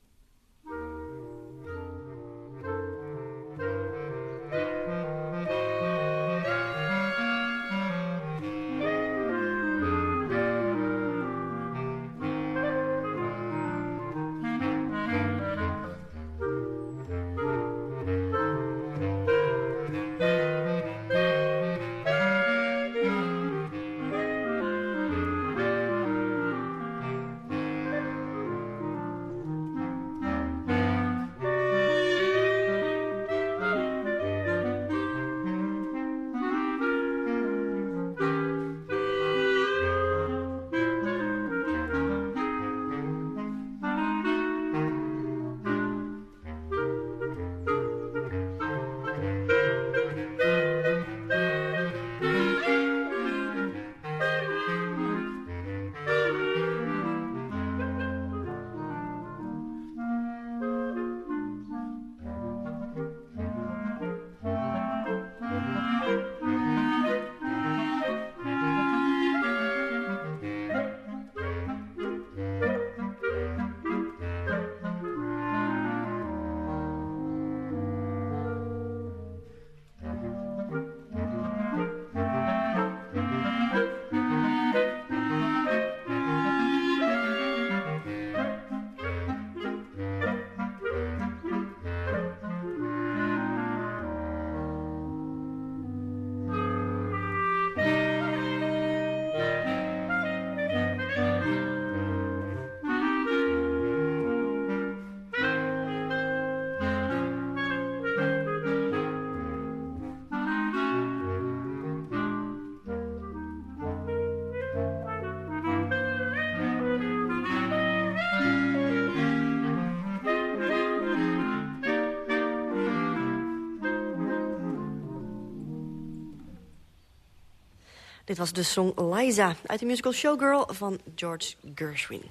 Dit was de song Liza uit de musical Showgirl van George Gershwin.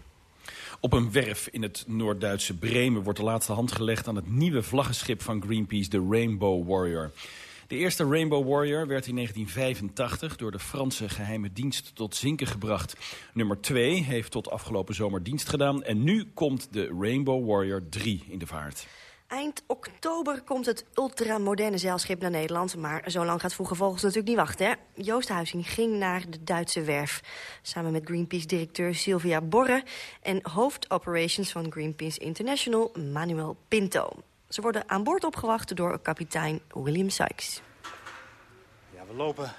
Op een werf in het Noord-Duitse Bremen wordt de laatste hand gelegd aan het nieuwe vlaggenschip van Greenpeace, de Rainbow Warrior. De eerste Rainbow Warrior werd in 1985 door de Franse geheime dienst tot zinken gebracht. Nummer 2 heeft tot afgelopen zomer dienst gedaan en nu komt de Rainbow Warrior 3 in de vaart. Eind oktober komt het ultramoderne zeilschip naar Nederland. Maar zo lang gaat Vroege Vogels natuurlijk niet wachten. Hè? Joost Huizing ging naar de Duitse werf. Samen met Greenpeace-directeur Sylvia Borre... en hoofdoperations van Greenpeace International, Manuel Pinto. Ze worden aan boord opgewacht door kapitein William Sykes. We lopen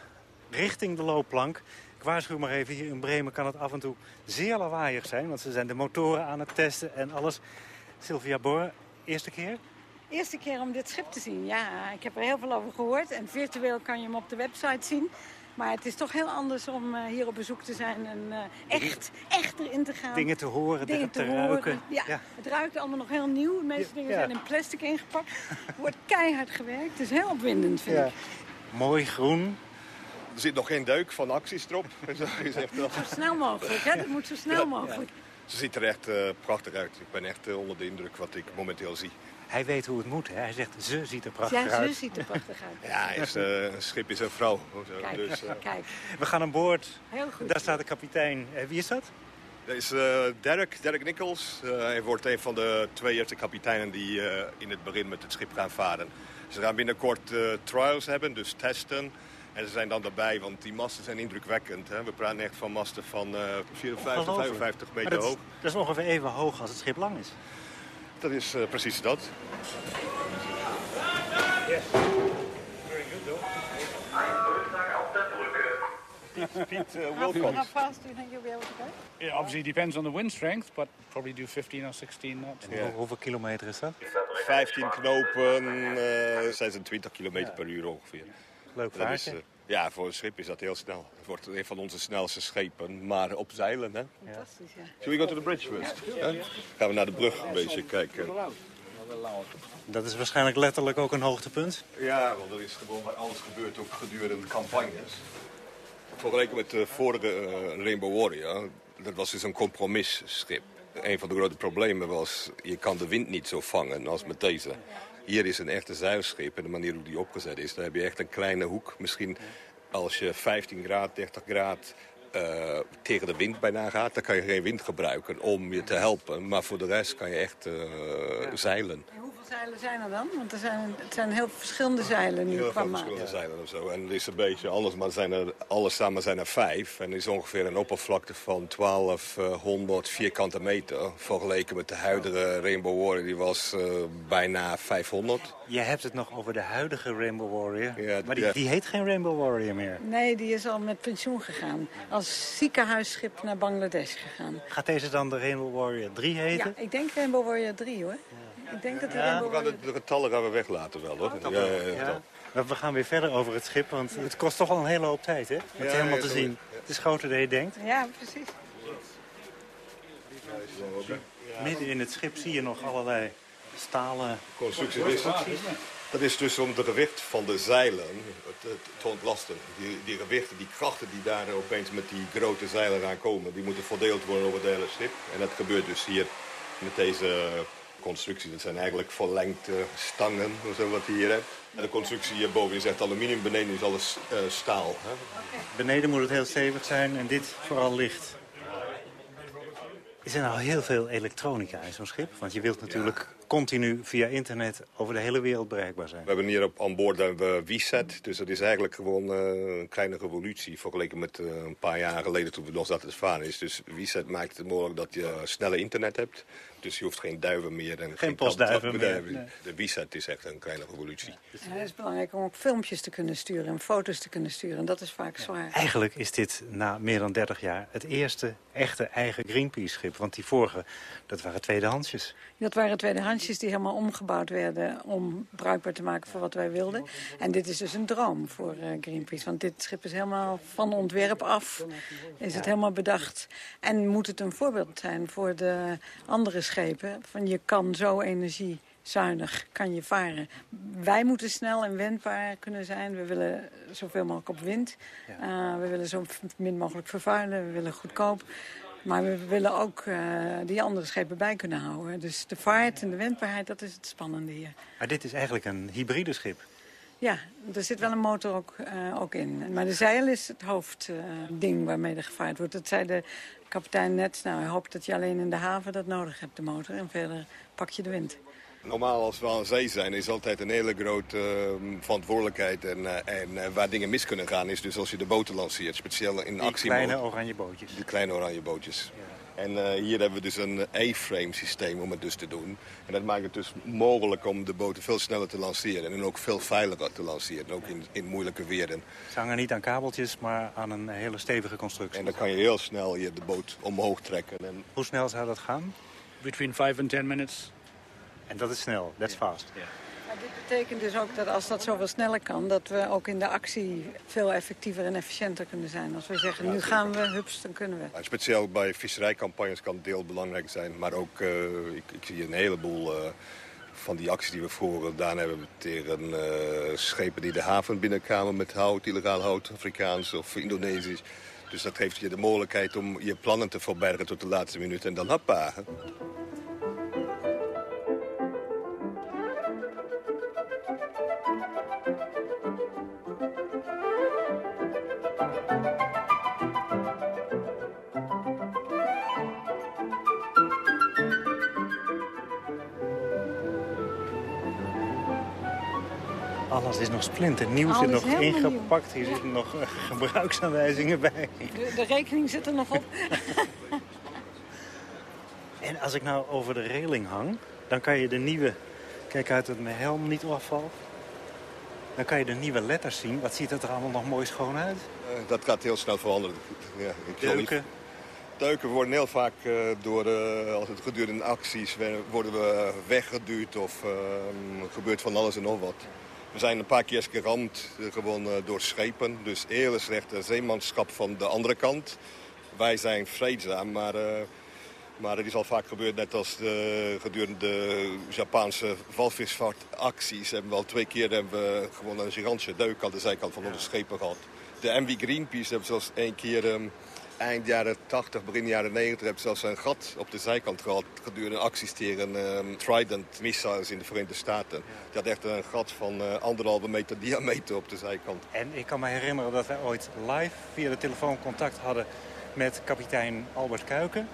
richting de loopplank. Ik waarschuw maar even, hier in Bremen kan het af en toe zeer lawaaiig zijn... want ze zijn de motoren aan het testen en alles. Sylvia Boer, eerste keer? Eerste keer om dit schip te zien, ja. Ik heb er heel veel over gehoord. En virtueel kan je hem op de website zien. Maar het is toch heel anders om uh, hier op bezoek te zijn en uh, echt, echt erin te gaan. Dingen te horen, dingen te, te ruiken. Ja, ja, het ruikt allemaal nog heel nieuw. De meeste dingen ja. zijn in plastic ingepakt. Er wordt keihard gewerkt. Het is heel opwindend, vind ja. ik. Mooi groen. Er zit nog geen duik van acties erop. zo snel mogelijk, hè? Dat moet zo snel mogelijk. Ze ziet er echt uh, prachtig uit. Ik ben echt onder de indruk wat ik momenteel zie. Hij weet hoe het moet. Hè? Hij zegt, ze ziet er prachtig ja, uit. Ja, ze ziet er prachtig uit. ja, is, uh, een schip is een vrouw. Kijk, dus, uh, kijk. We gaan aan boord. Heel goed. Daar staat de kapitein. Uh, wie is dat? Dat is Dirk, Dirk Nichols. hij wordt een van de twee eerste kapiteinen die in het begin met het schip gaan varen. Ze gaan binnenkort trials hebben, dus testen. En ze zijn dan daarbij, want die masten zijn indrukwekkend. Hè? We praten echt van masten van 54, 55 meter dat is, hoog. Dat is ongeveer even hoog als het schip lang is. Dat is uh, precies dat. Yes. Very good though. Pete, uh, welcome. How fast do you think you'll be able to go? Yeah, obviously it depends on the wind strength, but probably do 15 or 16 knots. Ja. Hoeveel kilometer is dat? 15 knopen, uh, 26 kilometer per uur ongeveer. Leuk Dat is, vaartje. uh, ja, voor een schip is dat heel snel. Het wordt een van onze snelste schepen, maar op zeilen. Hè? Fantastisch, ja. Zullen we go to the bridge first? Ja? Gaan we naar de brug een beetje kijken. Dat is waarschijnlijk letterlijk ook een hoogtepunt. Ja, want dat is gewoon waar alles gebeurt, ook gedurende de campagnes. Vergeleken met de vorige uh, Rainbow Warrior, dat was dus een compromisschip. Een van de grote problemen was, je kan de wind niet zo vangen als met deze. Hier is een echte zeilschip en de manier hoe die opgezet is, dan heb je echt een kleine hoek. Misschien als je 15 graden, 30 graden uh, tegen de wind bijna gaat, dan kan je geen wind gebruiken om je te helpen. Maar voor de rest kan je echt uh, ja. zeilen. Zeilen zijn er dan? Want er zijn, het zijn heel verschillende zeilen nu heel qua veel maat. verschillende zeilen of zo. En het is een beetje anders, maar zijn er, alles samen zijn er vijf. En is ongeveer een oppervlakte van 1200 vierkante meter. Vergeleken met de huidige Rainbow Warrior, die was uh, bijna 500. Je hebt het nog over de huidige Rainbow Warrior. Ja, maar die, ja. die heet geen Rainbow Warrior meer. Nee, die is al met pensioen gegaan. Als ziekenhuisschip naar Bangladesh gegaan. Gaat deze dan de Rainbow Warrior 3 heten? Ja, ik denk Rainbow Warrior 3 hoor. Ik denk dat Ja, we gaan de, getallen gaan we weglaten wel hoor. Ja, ja, ja, Ja. Maar we gaan weer verder over het schip, want het kost toch al een hele hoop tijd, hè? Om het Ja, helemaal ja, te zien. Het is groter dan je denkt. Ja, precies. Midden in het schip zie je nog allerlei stalen constructies. Dat is dus om de gewicht van de zeilen te, te ontlasten. Die, die gewichten, die krachten die daar opeens met die grote zeilen gaan komen, die moeten verdeeld worden over het hele schip. En dat gebeurt dus hier met deze constructie. Dat zijn eigenlijk verlengde stangen, zo wat je hier hebt. De constructie hierboven is echt aluminium, beneden is alles eh, staal. Hè? Beneden moet het heel stevig zijn en dit vooral licht. Is er nou heel veel elektronica in zo'n schip? Want je wilt natuurlijk continu via internet over de hele wereld bereikbaar zijn. We hebben hier op aan boord hebben we WeSet. Dus dat is eigenlijk gewoon eh, een kleine revolutie vergeleken met eh, een paar jaar geleden toen we nog zaten te varen is. Dus WeSet maakt het mogelijk dat je snelle internet hebt. Dus je hoeft geen duiven meer. En geen, postduiven meer, nee. De WeSet is echt een kleine revolutie. En het is belangrijk om ook filmpjes te kunnen sturen en foto's te kunnen sturen. En dat is vaak zwaar. Eigenlijk is dit na meer dan 30 jaar het eerste echte eigen Greenpeace-schip. Want die vorige, dat waren tweedehandsjes. Dat waren tweedehandsjes die helemaal omgebouwd werden om bruikbaar te maken voor wat wij wilden. En dit is dus een droom voor eh, Greenpeace. Want dit schip is helemaal van ontwerp af, is het helemaal bedacht. En moet het een voorbeeld zijn voor de andere schepen. Van je kan zo energiezuinig kan je varen. Wij moeten snel en wendbaar kunnen zijn. We willen zoveel mogelijk op wind. Uh, we willen zo min mogelijk vervuilen. We willen goedkoop. Maar we willen ook uh, die andere schepen bij kunnen houden. Dus de vaart en de wendbaarheid, dat is het spannende hier. Maar dit is eigenlijk een hybride schip. Ja, er zit wel een motor ook, uh, ook in. Maar de zeil is het hoofdding uh, waarmee er gevaard wordt. Dat zei de kapitein net. Nou, hij hoopt dat je alleen in de haven dat nodig hebt, de motor. En verder pak je de wind. Normaal als we aan zee zijn is altijd een hele grote uh, verantwoordelijkheid. En, uh, en uh, waar dingen mis kunnen gaan is dus als je de boten lanceert. Speciaal in Die actie. kleine oranje bootjes. Die kleine oranje bootjes. Ja. En eh, hier hebben we dus een A-frame systeem om het dus te doen. En dat maakt het dus mogelijk om de boten veel sneller te lanceren. En ook veel veiliger te lanceren, ook in, in moeilijke weren. Ze hangen niet aan kabeltjes, maar aan een hele stevige constructie. En dan kan je heel snel hier de boot omhoog trekken. En... Hoe snel zou dat gaan? Between 5 and 10 minutes. En dat is snel, that's fast. Maar dit betekent dus ook dat als dat zoveel sneller kan... dat we ook in de actie veel effectiever en efficiënter kunnen zijn. Als we zeggen, nu gaan we, hups, dan kunnen we. Ja, speciaal bij visserijcampagnes kan het deel belangrijk zijn. Maar ook, uh, ik, ik, zie een heleboel uh, van die acties die we voeren gedaan hebben... tegen uh, schepen die de haven binnenkwamen met hout, illegaal hout, Afrikaans of Indonesisch. Dus dat geeft je de mogelijkheid om je plannen te verbergen tot de laatste minuut en dan hoppa. Splinternieuw, er zit nog ingepakt. Hier zitten nog gebruiksaanwijzingen bij. De, de, rekening zit er nog op. en als ik nou over de reling hang, dan kan je de nieuwe... Kijk uit dat mijn helm niet afvalt. Dan kan je de nieuwe letters zien. Wat ziet het er allemaal nog mooi schoon uit? Uh, dat gaat heel snel veranderen. Ja, ik Deuken? Niet... Deuken worden heel vaak uh, door, uh, als het gedurende acties, worden we weggeduwd of gebeurt van alles en nog wat. We zijn een paar keer geramd gewoon door schepen. Dus hele slechte zeemanschap van de andere kant. Wij zijn vreedzaam, maar, uh, maar het is al vaak gebeurd... net als de, gedurende de Japanse walvisvaartacties. Hebben we al twee keer hebben we gewoon een gigantische deuk aan de zijkant van onze schepen gehad. De MV Greenpeace hebben zelfs één keer... Um, eind jaren 80, begin jaren 90 hebben zelfs een gat op de zijkant gehad gedurende acties tegen um, Trident missiles in de Verenigde Staten. Die had echt een gat van uh, anderhalve meter diameter op de zijkant. En ik kan me herinneren dat wij ooit live via de telefoon contact hadden met kapitein Albert Kuiken.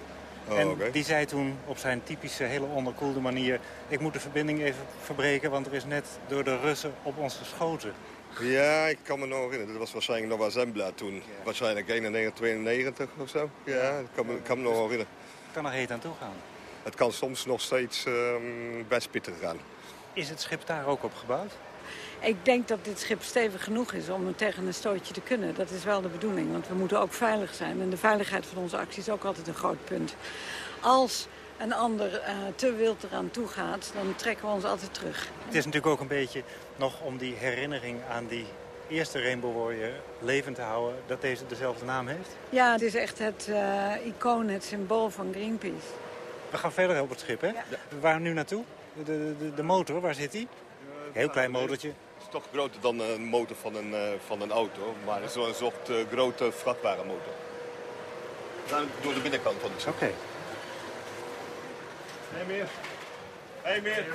Oh, en okay. die zei toen op zijn typische, hele onderkoelde manier... ik moet de verbinding even verbreken, want er is net door de Russen op ons geschoten. Ja, ik kan me nog herinneren. Dat was waarschijnlijk nog Zembla toen. Ja. Waarschijnlijk 91, 92 of zo. Ja, ik kan me, kan me nog wel herinneren. Het kan er heet aan toe gaan. Het kan soms nog steeds um, best pittig gaan. Is het schip daar ook op gebouwd? Ik denk dat dit schip stevig genoeg is om tegen een stootje te kunnen. Dat is wel de bedoeling, want we moeten ook veilig zijn. En de veiligheid van onze actie is ook altijd een groot punt. Als een ander uh, te wild eraan toe gaat, dan trekken we ons altijd terug. Het is natuurlijk ook een beetje nog om die herinnering aan die eerste Rainbow Warrior levend te houden... dat deze dezelfde naam heeft? Ja, het is echt het uh, icoon, het symbool van Greenpeace. We gaan verder op het schip, hè? Ja. Waren nu naartoe? De, de, de, motor, waar zit die? Heel klein motortje. Het is toch groter dan een motor van een, uh, van een auto, maar zo'n soort uh, grote vrachtwagenmotor. We zijn door de binnenkant van schip. Oké. Okay. Hey meer. Hey meer.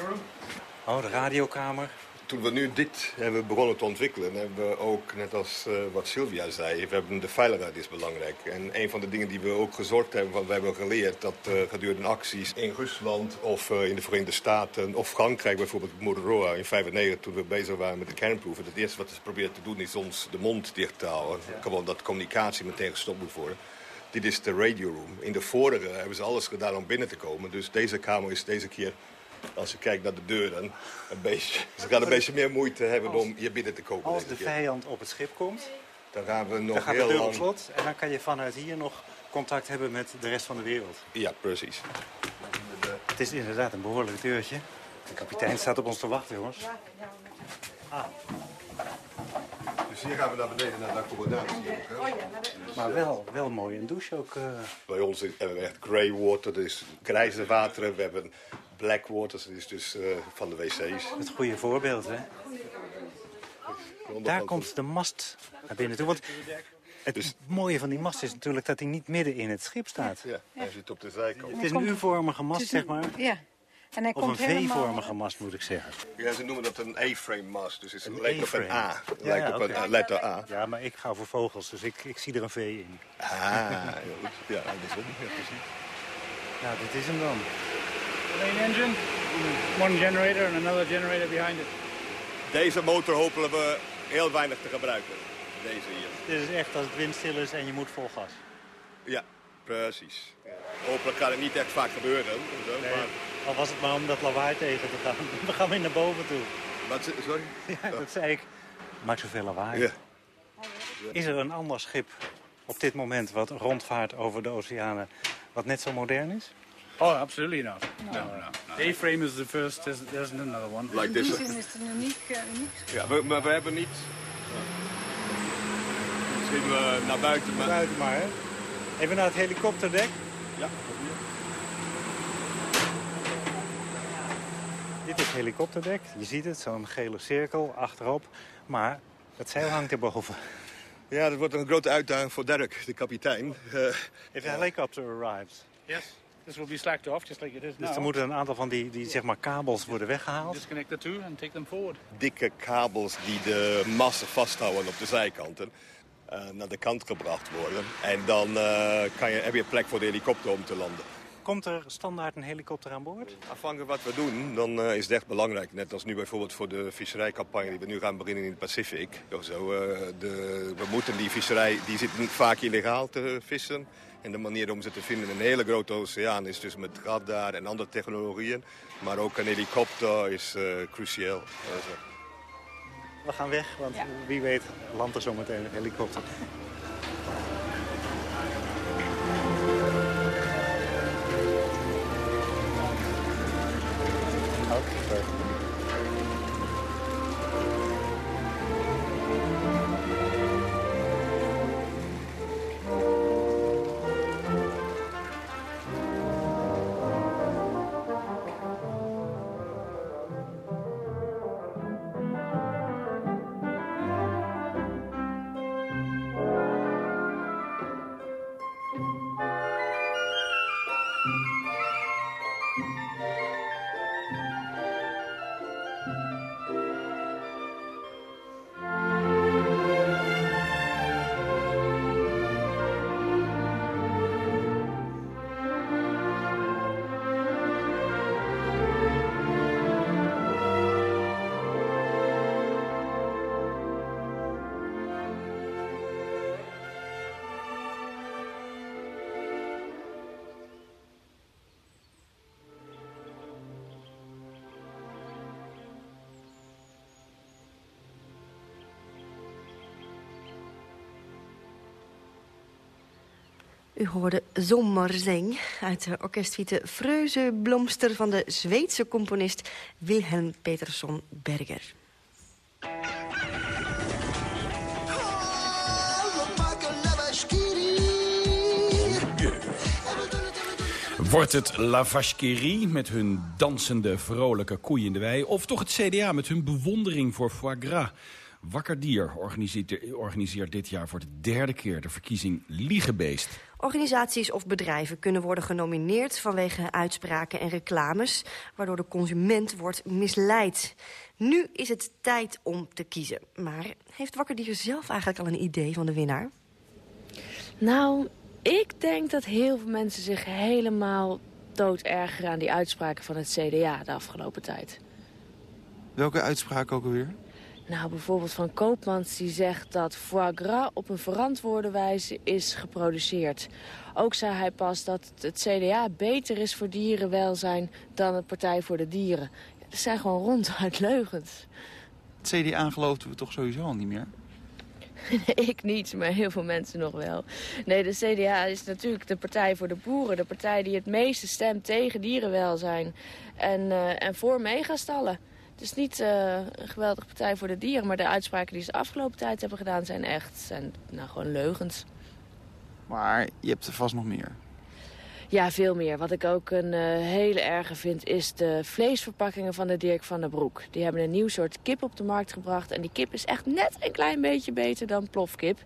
Oh, de radiokamer. Toen we nu dit hebben begonnen te ontwikkelen, hebben we ook, net als uh, wat Sylvia zei, we hebben de veiligheid is belangrijk. En een van de dingen die we ook gezorgd hebben, want we hebben geleerd dat uh, gedurende acties in Rusland of uh, in de Verenigde Staten of Frankrijk, bijvoorbeeld Mururoa in 1995, toen we bezig waren met de kernproeven, het eerste wat ze probeerden te doen is ons de mond dicht te houden. Ja. Gewoon dat communicatie meteen gestopt moet worden. Dit is de radio room. In de vorige hebben ze alles gedaan om binnen te komen. Dus deze kamer is deze keer, als je kijkt naar de deuren, een beetje, ze gaan een beetje meer moeite hebben als, om hier binnen te komen. Als de vijand op het schip komt, dan gaan we nog dan gaat heel de deur op slot. En dan kan je vanuit hier nog contact hebben met de rest van de wereld. Ja, precies. Het is inderdaad een behoorlijk deurtje. De kapitein staat op ons te wachten, jongens. Ah. Dus hier gaan we naar beneden naar de accommodatie. Oh, maar wel, wel mooi een douche ook. Uh... Bij ons hebben we echt grey water, dus grijze wateren. We hebben black water, dat is dus uh, van de wc's. Het goede voorbeeld, hè? Daar komt de mast naar binnen toe. Want het dus... mooie van die mast is natuurlijk dat hij niet midden in het schip staat. Ja, hij zit op de zijkant. Het is een U-vormige mast, zeg maar. Ja. En hij of komt een V-vormige mast, moet ik zeggen. Ja, ze noemen dat een A-frame mast. Dus het Een lijkt op een A. Het Ja, lijkt ja, op een letter A. Ja, maar ik ga voor vogels, dus ik, ik zie er een V in. Ah, ja, goed. ja andersom. Ja, precies. Nou, dit is hem dan. Main engine, one generator and another generator behind it. Deze motor hopen we heel weinig te gebruiken. Deze hier. Dit is echt als het windstil is en je moet vol gas. Ja, precies. Hopelijk kan het niet echt vaak gebeuren. Zo, Nee, maar, al was het maar om dat lawaai tegen te gaan. We gaan weer naar boven toe. wat, sorry? Ja, dat zei ik. Maak zoveel lawaai. Ja. Is er een ander schip op dit moment wat rondvaart over de oceanen... wat net zo modern is? Oh, absolutely not. No, no. no. A-frame is the first. There's, there's another one. Like this. is het een uniek, uh, uniek Ja, we, maar we hebben niet... Misschien uh, naar buiten, maar... Buiten maar, hè? Even naar het helikopterdek. Ja. Dit is het helikopterdek. Je ziet het, zo'n gele cirkel achterop. Maar het zeil hangt erboven. Ja, dat wordt een grote uitdaging voor Dirk, de kapitein. Uh, If the helicopter arrives. Yes. This will be slacked off, just like it is Dus er moeten een aantal van die, die zeg maar, kabels worden weggehaald. Disconnect the two and take them forward. dikke kabels die de massa vasthouden op de zijkanten... eh, naar de kant gebracht worden. En dan eh, kan je, heb je plek voor de helikopter om te landen. Komt er standaard een helikopter aan boord? Afhankelijk wat we doen, dan eh, is het echt belangrijk. Net als nu bijvoorbeeld voor de visserijcampagne die we nu gaan beginnen in het Pacific. Zo, eh, de, we moeten die visserij, die zit niet vaak illegaal te vissen. En de manier om ze te vinden in een hele grote oceaan is dus met radar en andere technologieën. Maar ook een helikopter is eh, cruciaal. Zo. We gaan weg, want wie weet landt er zometeen een helikopter. Hoorde Zomerzeng uit de orkestsuite Freuze Blomster... van de Zweedse componist Wilhelm Petersson Berger. Wordt het La Vacherie met hun dansende, vrolijke koeien in de wei... of toch het CDA met hun bewondering voor foie gras? Wakker Dier organiseert, organiseert dit jaar voor de derde keer de verkiezing Liegebeest. Organisaties of bedrijven kunnen worden genomineerd vanwege uitspraken en reclames, waardoor de consument wordt misleid. Nu is het tijd om te kiezen. Maar heeft Wakkerdier zelf eigenlijk al een idee van de winnaar? Nou, ik denk dat heel veel mensen zich helemaal dood ergeren aan die uitspraken van het CDA de afgelopen tijd. Welke uitspraak ook alweer? Nou, bijvoorbeeld van Koopmans die zegt dat foie gras op een verantwoorde wijze is geproduceerd. Ook zei hij pas dat het CDA beter is voor dierenwelzijn dan het Partij voor de Dieren. Dat zijn gewoon ronduit leugens. Het CDA geloofden we toch sowieso al niet meer? Nee, ik niet, maar heel veel mensen nog wel. Nee, de CDA is natuurlijk de partij voor de boeren. De partij die het meeste stemt tegen dierenwelzijn. En, uh, en voor megastallen. Het is niet uh, een geweldige partij voor de dieren, maar de uitspraken die ze de afgelopen tijd hebben gedaan zijn echt zijn, nou, gewoon leugens. Maar je hebt er vast nog meer. Ja, veel meer. Wat ik ook een uh, hele erge vind is de vleesverpakkingen van de Dirk van der Broek. Die hebben een nieuw soort kip op de markt gebracht. En die kip is echt net een klein beetje beter dan plofkip.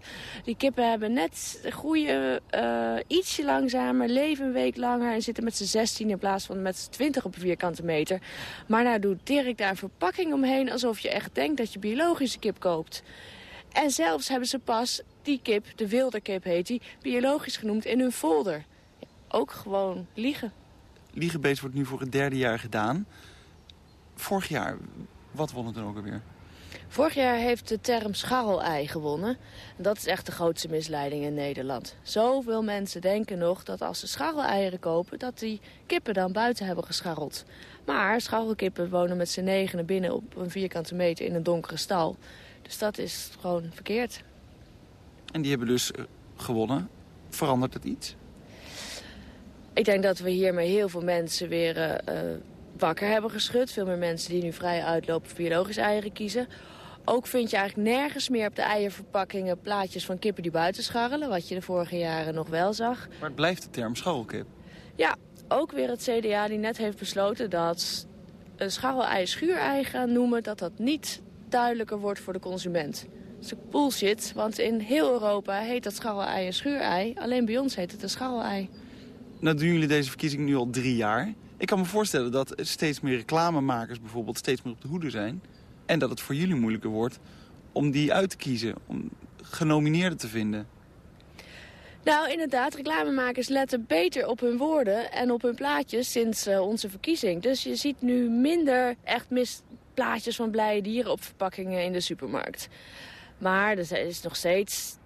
Die kippen hebben net groeien uh, ietsje langzamer, leven een week langer... en zitten met z'n 16 in plaats van met z'n 20 op een vierkante meter. Maar nou doet Dirk daar een verpakking omheen... alsof je echt denkt dat je biologische kip koopt. En zelfs hebben ze pas die kip, de wilde kip heet die... biologisch genoemd in hun folder ook gewoon liegen. Liegebeest wordt nu voor het derde jaar gedaan. Vorig jaar, wat won het dan ook alweer? Vorig jaar heeft de term scharrelei gewonnen. En dat is echt de grootste misleiding in Nederland. Zoveel mensen denken nog dat als ze scharreleieren kopen... dat die kippen dan buiten hebben gescharreld. Maar scharrelkippen wonen met z'n negenen binnen op een vierkante meter in een donkere stal. Dus dat is gewoon verkeerd. En die hebben dus eh, gewonnen. Verandert het iets? Ik denk dat we hiermee heel veel mensen weer uh, wakker hebben geschud. Veel meer mensen die nu vrij uitlopen voor biologische eieren kiezen. Ook vind je eigenlijk nergens meer op de eierverpakkingen plaatjes van kippen die buiten scharrelen. Wat je de vorige jaren nog wel zag. Maar het blijft de term scharrelkip. Ja, ook weer het CDA die net heeft besloten dat een scharrelei schuurei gaan noemen... dat dat niet duidelijker wordt voor de consument. Dat is bullshit, want in heel Europa heet dat scharrelei een schuurei. Alleen bij ons heet het een scharrelei. Nou doen jullie deze verkiezing nu al drie jaar. Ik kan me voorstellen dat steeds meer reclamemakers bijvoorbeeld steeds meer op de hoede zijn. En dat het voor jullie moeilijker wordt om die uit te kiezen, om genomineerden te vinden. Nou, inderdaad, reclamemakers letten beter op hun woorden en op hun plaatjes sinds uh, onze verkiezing. Dus je ziet nu minder echt mis plaatjes van blije dieren op verpakkingen in de supermarkt. Maar er is nog steeds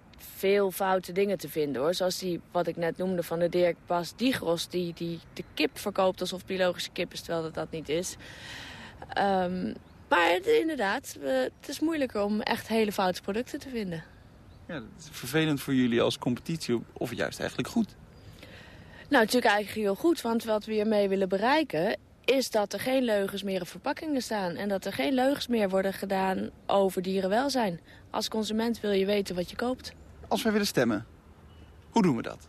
veel foute dingen te vinden hoor. Zoals die, wat ik net noemde van de Dirk Bas Digros, die, die de kip verkoopt alsof biologische kip is, terwijl dat dat niet is. Um, maar het, inderdaad, het is moeilijker om echt hele foute producten te vinden. Ja, dat is vervelend voor jullie als competitie, of juist eigenlijk goed? Nou, natuurlijk eigenlijk heel goed, want wat we hiermee willen bereiken... is dat er geen leugens meer op verpakkingen staan... en dat er geen leugens meer worden gedaan over dierenwelzijn. Als consument wil je weten wat je koopt. Als wij willen stemmen, hoe doen we dat?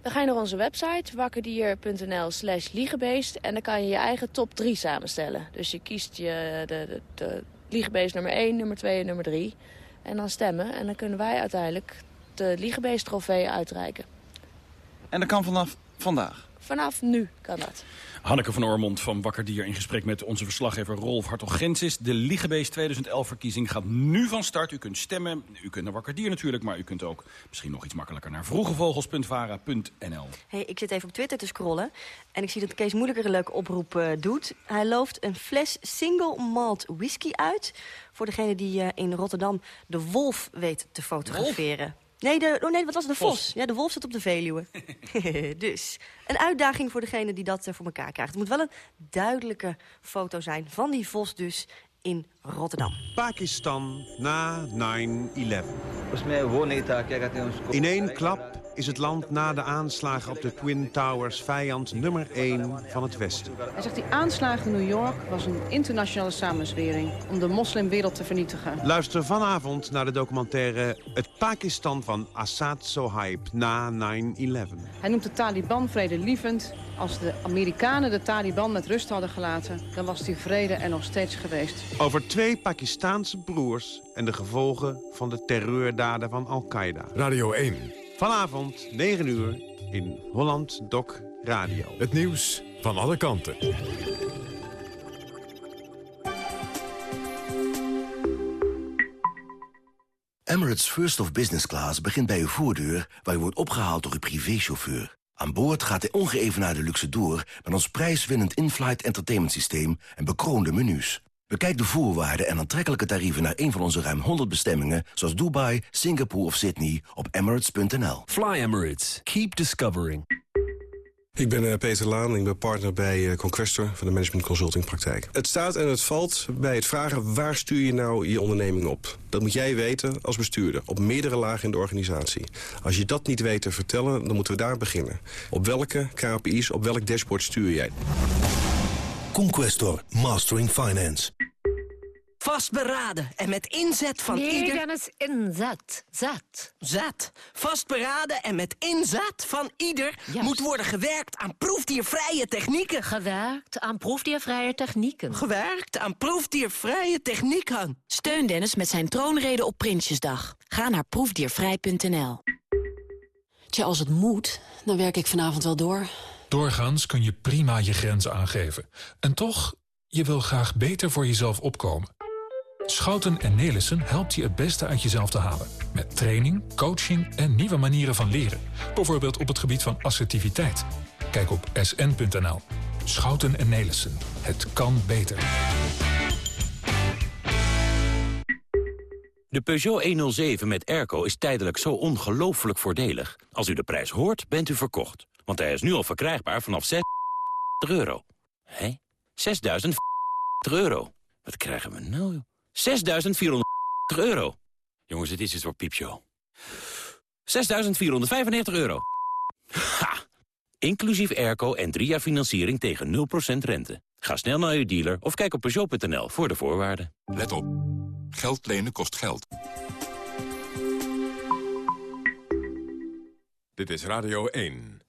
Dan ga je naar onze website, wakkerdier.nl slash liegebeest. En dan kan je je eigen top 3 samenstellen. Dus je kiest je de, de, de liegebeest nummer 1, nummer 2 en nummer 3. En dan stemmen. En dan kunnen wij uiteindelijk de liegebeest trofee uitreiken. En dat kan vanaf vandaag? Vanaf nu kan dat. Hanneke van Ormond van Wakkerdier in gesprek met onze verslaggever Rolf Hartog-Gensis. De Liegebeest 2011-verkiezing gaat nu van start. U kunt stemmen, u kunt naar Wakkerdier natuurlijk... maar u kunt ook misschien nog iets makkelijker naar vroegevogels.vara.nl. Hey, ik zit even op Twitter te scrollen en ik zie dat Kees Moeilijker een leuke oproep uh, doet. Hij looft een fles single malt whisky uit... voor degene die uh, in Rotterdam de wolf weet te fotograferen. Wolf? Nee, de, oh nee, wat was de vos? Ja, de wolf zit op de Veluwe. dus een uitdaging voor degene die dat uh, voor elkaar krijgt. Het moet wel een duidelijke foto zijn van die vos dus in Rotterdam. Pakistan na 9-11. In één klap is het land na de aanslagen op de Twin Towers vijand nummer 1 van het Westen. Hij zegt die aanslagen in New York was een internationale samenzwering om de moslimwereld te vernietigen. Luister vanavond naar de documentaire Het Pakistan van Assad Sohaib na 9-11. Hij noemt de Taliban vredelievend. Als de Amerikanen de Taliban met rust hadden gelaten, dan was die vrede er nog steeds geweest. Over twee Pakistaanse broers en de gevolgen van de terreurdaden van Al-Qaeda. Radio 1. Vanavond, 9 uur, in Holland Doc Radio. Het nieuws van alle kanten. Emirates First of Business Class begint bij uw voordeur... waar u wordt opgehaald door uw privéchauffeur. Aan boord gaat de ongeëvenaarde luxe door... met ons prijswinnend in-flight entertainment systeem en bekroonde menus. Bekijk de voorwaarden en aantrekkelijke tarieven naar een van onze ruim 100 bestemmingen... zoals Dubai, Singapore of Sydney op emirates.nl. Fly Emirates. Keep discovering. Ik ben uh, Peter Laan, ik ben partner bij uh, Conquestor van de Management Consulting Praktijk. Het staat en het valt bij het vragen waar stuur je nou je onderneming op. Dat moet jij weten als bestuurder, op meerdere lagen in de organisatie. Als je dat niet weet te vertellen, dan moeten we daar beginnen. Op welke KPI's, op welk dashboard stuur jij? Conquestor, Mastering Finance. Vastberaden en met inzet van nee, ieder... Nee, Dennis, inzet. Zet. Zet. Vastberaden en met inzet van ieder... moet worden gewerkt aan proefdiervrije technieken. Gewerkt aan proefdiervrije technieken. Gewerkt aan proefdiervrije technieken. Steun Dennis met zijn troonrede op Prinsjesdag. Ga naar proefdiervrij.nl. Tja, als het moet, dan werk ik vanavond wel door... Doorgaans kun je prima je grenzen aangeven. En toch, je wil graag beter voor jezelf opkomen. Schouten en Nelissen helpt je het beste uit jezelf te halen. Met training, coaching en nieuwe manieren van leren. Bijvoorbeeld op het gebied van assertiviteit. Kijk op sn.nl. Schouten en Nelissen. Het kan beter. De Peugeot 107 met airco is tijdelijk zo ongelooflijk voordelig. Als u de prijs hoort, bent u verkocht. Want hij is nu al verkrijgbaar vanaf 6 euro. Hé? 6.000 euro. Wat krijgen we nou? 6.400 euro. Jongens, het is iets voor piepshow. 6.495 euro. Ha! Inclusief airco en drie jaar financiering tegen 0% rente. Ga snel naar uw dealer of kijk op Peugeot.nl voor de voorwaarden. Let op. Geld lenen kost geld. Dit is Radio 1.